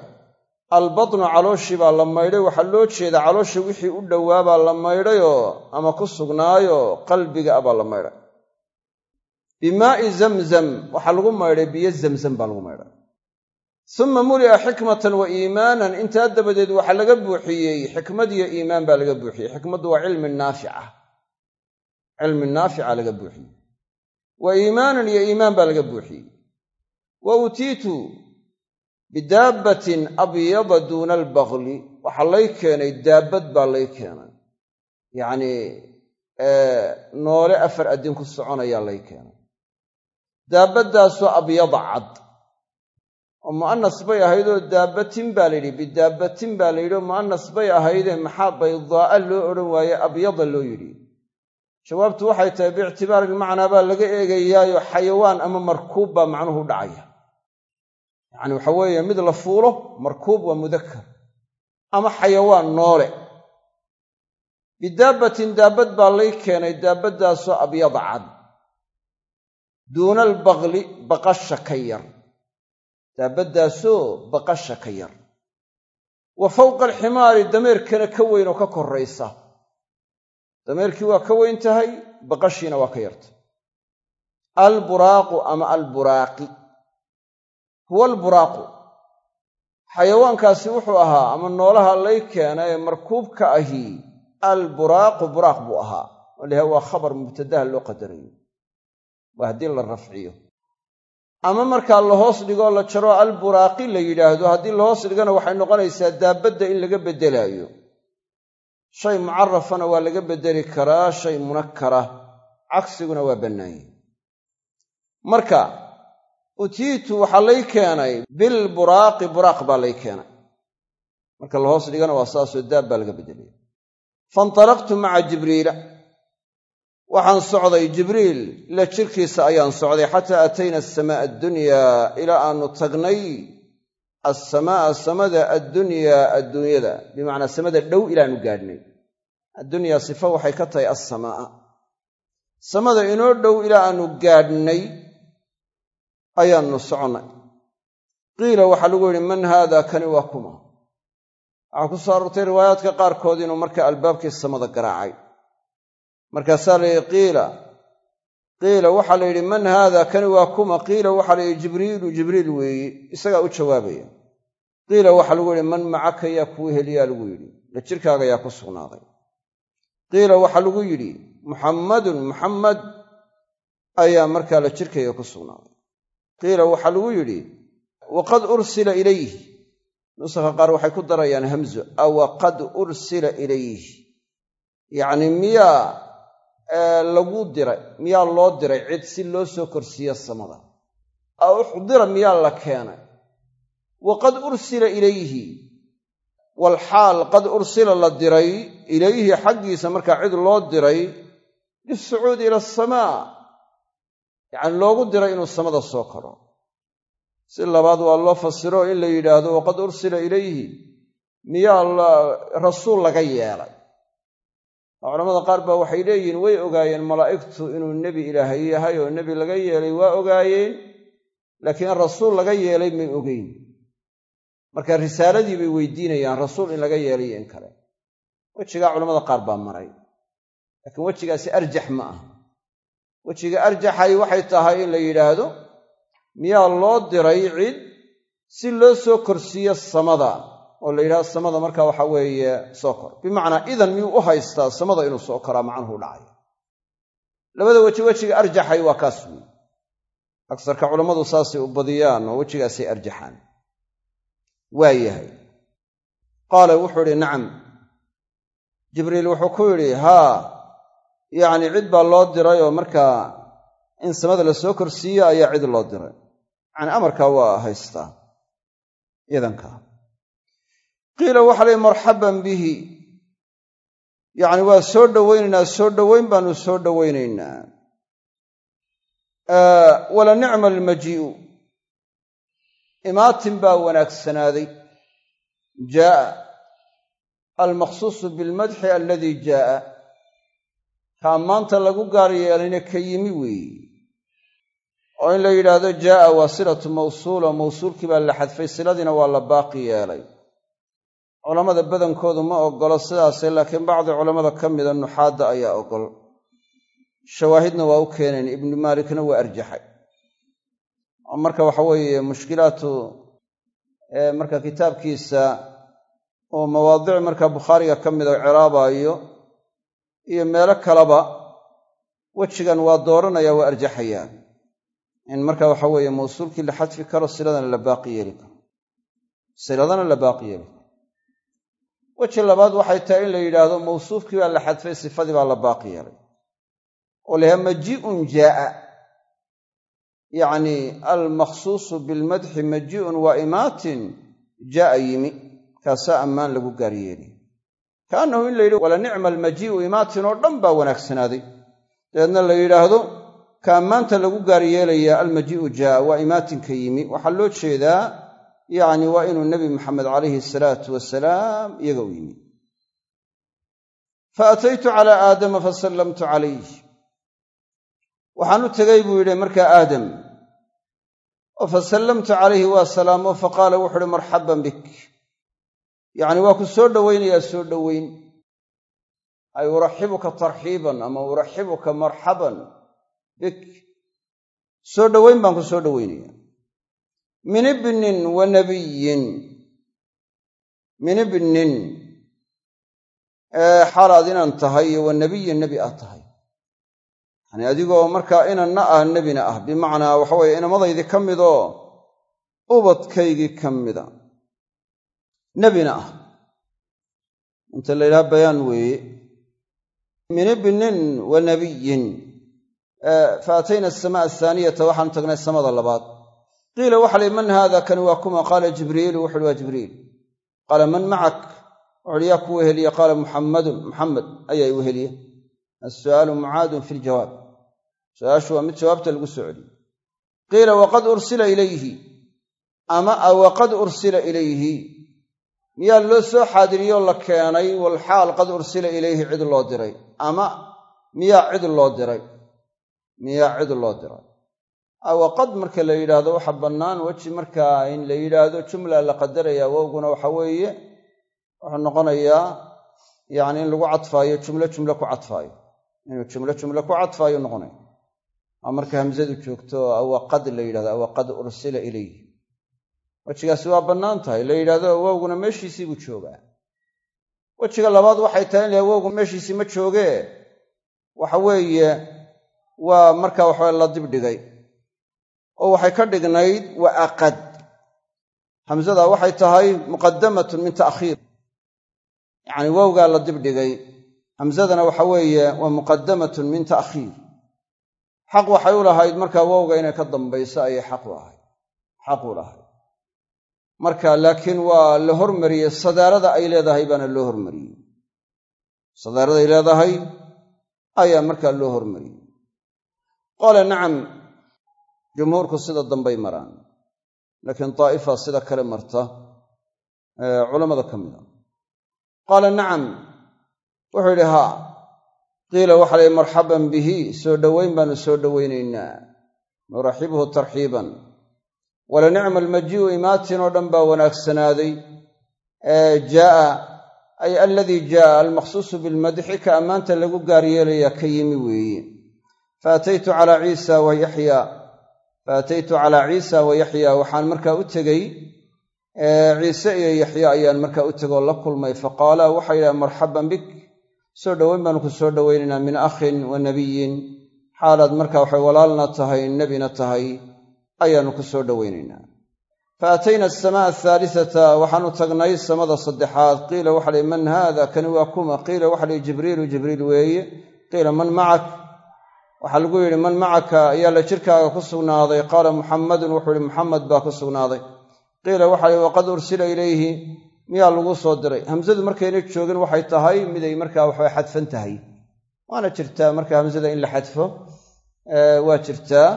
Albatnu calooshii baa la maydhay waxaa loo jeedaa caloosha wixii u dhowaabaa la maydhayoo ama ku sugnaayoo qalbiga ah baa la maydhay. Bimaa'i zamzam waxaa lagu maydhay biyo zamzam baa lagu maydhay uma muli'a xikmatan wa iimaanan. Intaa dabadeed waxaa laga buuxiyey xikmad iyo iimaan baa laga buuxiyey. Xikmaddu waa cilmi naafica. Cilmi naafica laga buuxiyey. Wa iimaanan iyo iimaan baa laga buuxiyey. Wa uutiitu bidaabbatin abyada duuna albaqli waxaa lay keenay daabbad baa lay keenay. Yacnii noole afar addin ku soconayaa lay keenay. Daabbaddaasoo abyada cad oo mu'anas bay ahaydoo daabbatin baa layidhi bidaabbatin baa la yidhi oo mu'anas bay ahaydee maxaa baydaa'a loo odhan waaye abyada loo yidhi. Jawaabtu waxay tahay biictibaari ilmacnaa baa laga eegayaayo xayawaan ama markuub baa macnuhu dhacaya. Yacni waxa weeye mid la fuulo markuub waa mudakar ama xayawaan noole. Bidaabbatin daabbad baa lay keenay daabbaddaasoo abyada cad duuna albaqli baqasha ka yar daabbaddaasoo baqasha ka yar. Wa fawqa alximaari dameerkana ka weyn oo ka korraysa. Dameerkii waa ka weyn tahay baqashiina waa ka yartay alburaaqu ama alburaaqi. Huwa alburaaqu. Xayawaankaasi wuxuu ahaa ama noolaha lay keena ee markuubka ahi alburaaqu buraaq buu ahaa. Waliha waa khabar mubtadaha loo qadarayo. Waa haddii la rafciyo ama markaa la hoos dhigoo la jaro alburaaqi la yidhaahdo haddii la hoos dhigana waxay noqonaysaa daabadda in laga beddelaayo. Shay mucarafana waa laga beddeli karaa shay munakara cagsiguna waa bannaanye marka utiitu waxaa lay keenay bilburaaqi buraaq baa lay keenay. Marka la hoos dhigana waa saasoo daab baa laga beddelaya faintalaqtu maca jibriila waxaan socday jibriil ila jirkiisa ayaan socday xataa atayna asamaa'a addunyaa ilaa aanu tagnay assamaa'a samada addunyaa adduunyada. Bimacnaa samada dhow ilaanu gaadhnay. Addunyaa sifa waxay ka tahay assamaa'a. Samada inoo dhow ilaa aanu gaadhnay ayaannu soconnay. Qiila waxaa lagu yidhi man haada kani waa kuma. Waxaa ku soo aroortay riwaayaadka qaarkood inuu marka albaabkii samada garaacay markaasaa la yidhi qiila qiila waxaa la yidhi man haada kani waa kuma? Qiila waxaa la yidhi jibriilu jibriil weeye isagaa u jawaabaya. Qiila waxaa lagu yidhi man macaka yaa kuu heliyaa? lagu yidhi. La jirkaaga yaa ku sugnaaday. Qiila waxaa lagu yidhi muxammadun muxammad ayaa markaa la jirkayga ku sugnaaday. Qiila waxaa lagu yidhi waqad ursila ilayh nusakha qaar waxay ku darayaan hamzo awaqad ursila ilayh yacnii miyaa lagu diray miyaa loo diray cid si loo soo korsiiyo samada? Aw uxdira miyaa la keenay? Waqad ursila ilayhi. Walxaal qad ursila la diray ilayhi xaggiisa markaa cid loo diray lisucuudi ila asamaa yacni loogu diray inuu samada soo karo si labaad waa loo fasiro in la yidhaahdo waqad ursila ilayhi. Miyaa rasuul laga yeelay culamada qaar baa waxay leeyihiin way ogaayeen malaa'igtu inuu nebi ilaahay yahay oo nebi laga yeelay waa ogaayeen laakiin rasuul laga yeelay may ogeyn. Marka risaaladii bay weydiinayaan rasuul in laga yeelay in kale. Wejigaa culamada qaar baa maray. Laakiin wejigaasi arjax ma aha. Wejiga arjaxay waxay tahay in la yidhaahdo miyaa loo diray cid si loo soo korsiiyo samada oo la yidhahdo samada marka waxa weeye soo kor. Bimacnaa idan miyuu u haystaa samada inuu soo koraa macnuhu dhacay. Labada weji wejiga arjaxay waa kaas wey agsarka culammadu saasay u badiyaan oo wejigaasay arjaxaan. Waa yahay. Qaala wuxuu idhi nacam. Jibriil wuxuu ku yidhi haa yacni cid baa loo diray oo markaa in samada la soo korsiiyo ayaa cid loo diray. Yacni amarkaa waa haystaa. Idanka qiila waxa layihi marxaban bihi. Yacni waa soo dhowaynaynaa soo dhowayn baanu soo dhowaynaynaa wala nicma almajii'u imaatin baa wanaagsanaaday jaa'a. Almaqsuusu bilmadxi aladii jaa'a. Ka ammaanta lagu gaar yeelayna ka yimi weeye oo in la yidhaahdo jaa'a waa silatu mawsuula. Mawsuulkii baa la xadfay siladiina waa la baaqi yeelay culammada badankoodu ma oggolo sidaase laakiin bacdi culammada ka mida nuxaadda ayaa oggol. Shawaahidna waa u keeneen ibnu maalikna waa arjaxay. Marka waxa weeye mushkilaatu marka kitaabkiisa oo mawaadic marka bukhaariga ka mida ciraabaayo iyo meelo kaleba wejigan waa dooranaya waa arjaxayaa in marka waxa weeye mawsuulkii la xadfi karo siladana la baaqi yeeli karo. Siladana la baaqi yeeli karo weji labaad waxay tahay in la yidhaahdo mawsuufkii baa la xadfay sifadii baa la baaqi yeelay. Oo layaha majii'un jaa'a. Yacni almakhsuusu bilmadxi majii'un waa imaatin jaa'a yimi. Kaasaa ammaan lagu gaar yeeliy kaannahu in la yidhi wala nicma almajii'u imaatin oo dhan baa wanaagsanaaday dabeedna la yidhaahdo ka ammaanta lagu gaar yeelayaa almajii'u jaa'a waa imaatinka yimi. Waxaa loo jeedaa yacni waa inuu nebi maxamed calayhi salaatu wasalaam iyaga u yimi. Fa ataytu calaa aadama fasallamtu calayh waxaan u tegay buu yidhi markaa aadam oo fasallamtu calayhi waa salaamo faqaala wuxu uhi marxaban bik. Yacni waa ku soo dhowaynayaa soo dhowayn ay uraxibuka tarxiiban ama uraxibuka marxaban bik. Soo dhowayn baan ku soo dhowaynaya min ibnin wa nabiyin min ibnin. Xaalaad inaan tahay iyo wa nabiyin nebi aad tahay. Yani adigoo markaa inanna ah nebina ah. Bimacnaa waxa weye inamadaydii ka midoo ubadkaygii ka mida. Nebina ah. Inta la yidhaha bayaan weeye. Min ibnin wa nabiyin fa atayna asamaa athaaniyata waxaanu tagnay samada labaad qiila waxa lii man haada kani waa kuma? Qaala jibriilu wuxuuhi waa jibriil. Qaala man macak? Wuxuuhi yaa ku weheliye qaala muxammadun muxamed ayaa i weheliye assu'aalu mucaadun fi ljawaab su'aashu waa mid jawaabta lagu soo celiyey. Qiila waqad ursila ilayhi. Ama a waqad ursila ilayhi. Miyaa loo soo xaadiriyoo la keenay walxaal qad ursila ilayhi cid loo diray. Ama miyaa cid loo cid loo diray awaqad marka la yidhaahdo waxa bannaan weji markaa in la yidhaahdo jumla la qadaraya wowguna waxa weeye wuxuu noqonayaa yacni in lagu cadfaayo jumlo jumlo ku cadfaayo. Inuu jumlo jumlo ku cadfaayo noqonaya aa marka hamsadu joogto awaqad la yidhahdo awaqad ursila ilayhi. Wejigaasi waa bannaan tahay la yidhahdo wowguna meeshiisii buu joogaa. Wejiga labaad waxay tahay in wowgu meeshiisii ma joogee. Waxa weeye waa marka waxawe la dibdhigay oo waxay ka dhignayd wa aqad. Hamsada waxay tahay muqadamatun min ta'khiir yacni wowgaa la dibdhigay hamsadana waxa weeye waa muqadamatun min ta'khiir xaq waxay u lahayd markaa wowga inay ka dambayso ayay xaq u ahayd. Xaq u lahayd. Marka laakiin waa la hormariyey sadaarada ay leedahay baana loo hormariyey sadaaraday leedahay ayaa markaa loo hormariyey qaala nacam jumhuurku sida dambay maraan laakiin daa'ifa sida kale marta culammada ka mida. Qaala nacam wuxuu yidhi haa. Qiila waxa layihi marxaban bihi soo dhowayn baanu soo dhowaynaynaa nuraxibhu tarxiiban. Wala nicma almajii'u imaatin oo dhan baa wanaagsanaaday jaa'a ay aladii jaa'a almaqsuusu bilmadxi ka ammaanta lagu gaar yeelaya ka yimi weeye. Faataytu calaa ciisa wa faataytu calaa ciisa wa yaxyaa waxaan markaa u tegey ciise iyo yaxya ayaan markaa u tegoo la kulmay. Faqaala waxay yidhaha marxaban bik. Soo dhoweyn baanu ku soo dhowaynaynaa min akhin wa nabiyin. Xaalaad markaa waxay walaalna tahay nebina tahay ayaannu ku soo dhowaynaynaa fa atayna asamaa ahaalisata waxaanu tagnay samada saddexaad. Qiila waxa lihi man haada kani waa kuma? Qiila waxa lihi jibriilu jibriil weeye. Qiila man macak waxaa lagu yidhi man macaka ayaa la jirkaaga ku sugnaaday. Qaala muxammadun wuxuu ihi muxamed baa ku sugnaaday. Qiila waxa lihi waqad ursila ilayhi. Miyaa lagu soo diray. Hamsadu markayna joogin waxay tahay miday markaa waxaa xadfan tahay. Waana jirtaa marka hamsada in la xadfo waa jirtaa.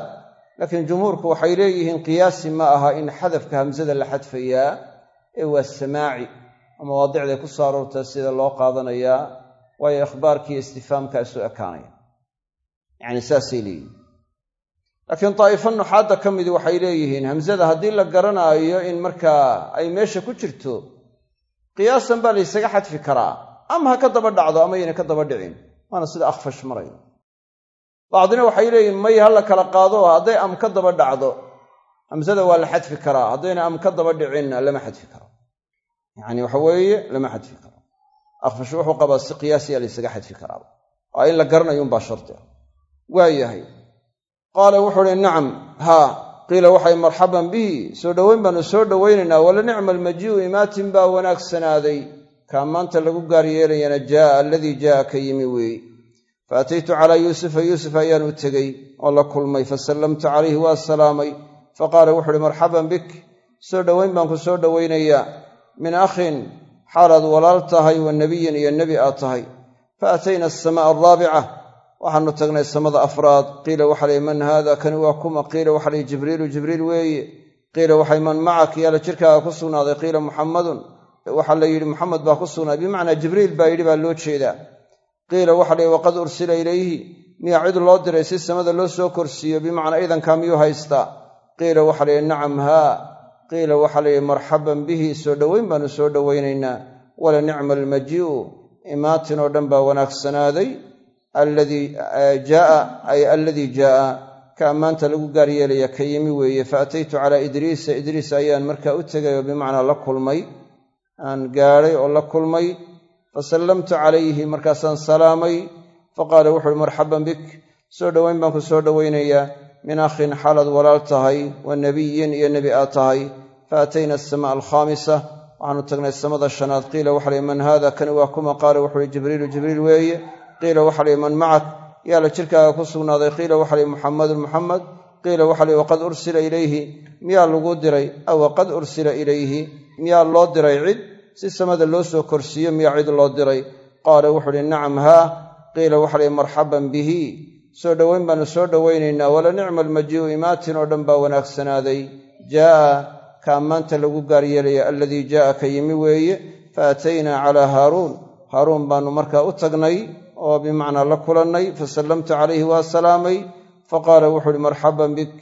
Laakiin jumhuurku waxay leeyihiin qiyaasi ma aha in xadafka hamsada la xadfayaa ee waa samaaci oo mawaadicday ku soo aroortaa sida loo qaadanayaa waayo ikhbaarkiiyo istifaamka isu ekaanaya yacni saasay leeyihiin laakiin daa'ifo nuxaadda ka midi waxay leeyihiin hamsada haddii la garanaayo in markaa ay meesha ku jirto qiyaasan baa laysaga xadfi karaa. Ama ha ka daba dhacdo ama yayna ka daba dhicin. Waana sida akhfash marayo bacdina waxay leeyihiin may ha la kala qaado hadday am ka daba dhacdo hamsada waa la xadfi karaa. Haddayna am ka daba dhicinna lama xadfi karo. Yacni waxa weeye lama xadfi karo. Akhfash wuxuu qabaa si qiyaasiya laysaga xadfi karaaba. Waa in la garanayo unbaa sharti ah waa yahay. Qaala wuxuu uhi nacam haa qiila waxay marxaban bihi soo dhoweyn baanu soo dhowaynaynaa wala nicma almajii'u imaatin baa wanaagsanaaday kaa maanta lagu gaar yeelayana jaa'a aladii jaa'a ka yimi weeye fa ataytu calaa yuusufa yuusuf ayaan u tegey oo la kulmay fasallamtu calayhi waa salaamay. Faqaala wuxu uhi marxaban bik soo dhoweyn baan ku soo dhowaynayaa min akhin xaalaad walaal tahay wa nebiyin iyo nebi aad tahay. Fa atayna asamaa alraabica waxaanu tagnay samada afraad. Qiila waxa lihi man haada kani waa kuma. Qiila waxa lihi jibriilu jibriil weeye qiila waxay man macak yaalla jirkaaga ku sugnaaday. Qiila muxammadun waxaa la yidhi muxamed baa ku sugnaaday bimacnaa jibriil baa yidhi baa loo jeedaa. Qiila waxa lihi waqad ursila ilayhi. Miyaa cid loo diray si samada loo soo korsiiyo? Bimacnaa idankaa miyuu haystaa qiila waxa lihi nacam haa. Qiila waxa lihi marxaban bihi soo dhoweyn baanu soo dhowaynaynaa wala nicma almajii'u. Imaatin oo dhan baa wanaagsanaaday ay aladii jaaa ka ammaanta lagu gaar yeelaya ka yimi weeye fa ataytu calaa idriisa idriis ayaan markaa u tegay oo bimacnaa la kulmay aan gaadhay oo la kulmay fasallamtu calayhi markaasaan salaamay faqaala wuxuuhi marxaban bik. Soo dhowayn baan ku soo dhowaynayaa min akhin xaalaad walaal tahay wa nebiyin iyo nebi aad tahay fa atayna asamaa alkhaamisa. Waxaanu tagnay samada shanaad qiila waxa lihi man haada kani waa kuma? Qaala wuxuuhi jibriilu jibriil weeye qiila waxa lihi man macak yaa la jirkaaga ku sugnaaday qiila waxa lihi muxamadun muxamed qiila waxa lihi waqad ursila ilayhi miyaa lagu diray? Aw waqad ursila ilayhi miyaa loo diray cid? Si samada loo soo korsiiyo miyaa cid loo diray? Qaala wuxuu uhi nacam haa qiila waxa lihi marxaban bihi. Soo dhowayn baanu soo dhowaynaynaa wala nicma almajii'u imaatin oo dhan baa wanaagsanaaday jaa'a ka ammaanta lagu gaar yeelaya aladii jaa'a ka yimi weeye fa ataynaa calaa haaruun. Haaruun baannu markaa u tagnay oo bimacnaa la kulannay fasallamtu calayhi waa salaamay faqaala wuxuu uhi marxaban bik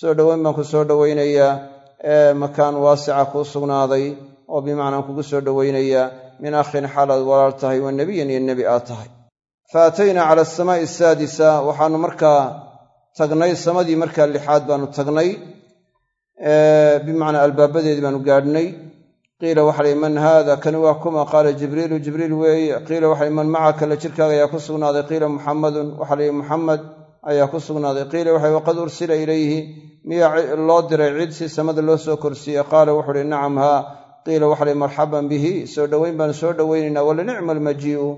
soo dhowayn baan ku soo dhowaynayaa makaan waasica kuu sugnaaday oo bimacnaan kugu soo dhowaynayaa min akhin xaalaad walaal tahay wa nebiyan iyo nebi aad tahay. Fa ataynaa cala asamaa'i asaadisa waxaannu markaa tagnay samadii markaa lixaad baannu tagnay bimacnaa albaabadeedii baanu gaadhnay qiila waxa lihi man haada kani waa kuma. Qaala jibriilu jibriil weeye qiila waxa lihi man macaka la jirkaaga ayaa ku sugnaaday. Qiila muxamadun waxa lihi muxamed ayaa ku sugnaaday. Qiila waxa waqad ursila ilayhi miyaa loo diray cid si samada loo soo korsiiyey. Qaala wuxu uhi nacam haa qiila waxa lihi marxaban bihi soo dhowayn baanu soo dhowaynaynaa wala nicma almajii'u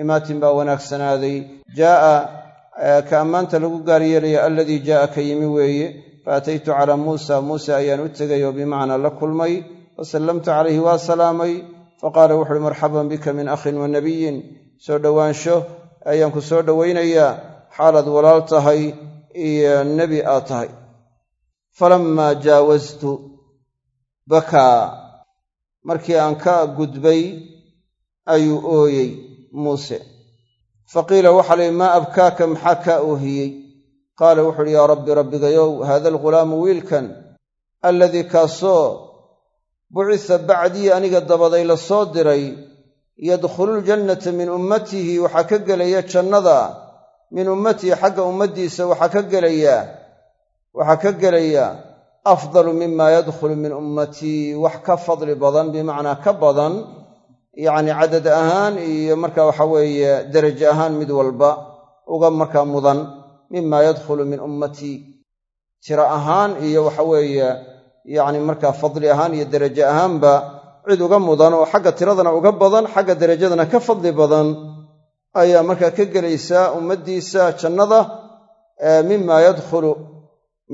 imaatin baa wanaagsanaaday jaa'a ka ammaanta lagu gaar yeelaya aladii jaa'a ka yimi weeye faataytu calaa muusa. Muuse ayaan u tegay oo bimacnaa la kulmay fasallamtu calayhi waa salaamay faqaala wuxu uhi marxaban bika min akhin wa nebiyin soo dhowaansho ayaan ku soo dhowaynayaa xaalaad walaal tahay iyo nebi aad tahay. Falammaa jaawastu bakaa markii aan ka gudbay ayuu ooyey muuse. Faqiila waxa lihi maa abkaaka maxaa kaa oohiyey? Qaala wuxu uhi yaa rabbi rabbigayow haada alghulaamu wiilkan alladii kaasoo bucisa bacdii aniga dabaday la soo diray yadkhululjannata min ummatihi waxaa ka gelaya jannada. Min ummatihi xagga ummaddiisa waxaa ka gelaya waxaa ka gelaya. Afdalu mima yadkhulu min ummatii wax ka fadli badan bimacnaa ka badan. Yacni cadad ahaan iyo marka waxa weeye derajo ahaan mid walba uga markaa mudan. Mima yadkhulu min ummatii tiro ahaan iyo waxa weeye yacni markaa fadli ahaan iyo derajo ahaanba cid uga mudan oo xagga tiradana uga badan xagga derajadana ka fadli badan ayaa markaa ka gelaysaa ummaddiisa jannada mima yadkhulu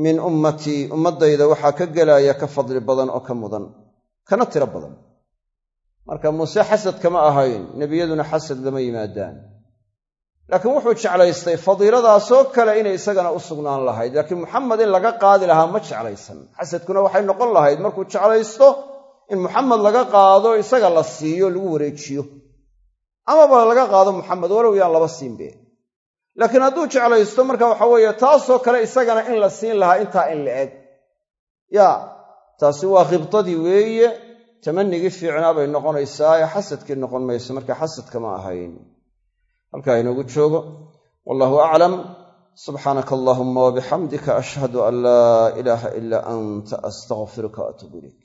min ummatii ummaddayda waxaa ka gelaya ka fadli badan oo ka mudan kana tiro badan. Marka muuse xasad kama ahayn nebiyaduna xasad lama yimaadaan laakiin wuxuu jeclaystay fadiiladaasoo kale inay isagana u sugnaan lahayd. Laakiin muxamed in laga qaadi lahaa ma jeclaysan. Xasadkuna waxay noqon lahayd markuu jeclaysto in muxamed laga qaado isaga la siiyo lagu wareejiyo. Amaba laga qaado muxamed walow yaan laba siinbe laakiin hadduu jeclaysto marka waxa weeye taasoo kale isagana in la siin lahaa intaa in la eg yaa taasi waa khibdadii weeye. Tamanigii fiicnaa bay noqonaysaa ee xasadkii noqon mayso marka xasadka ma ahayn halkaa inoogu joogo. Wallahu aclam. Subxaanaka allahuma wabixamdika ashhadu an laa ilaaha ilaa anta astaqfiruka waatuubu ilayk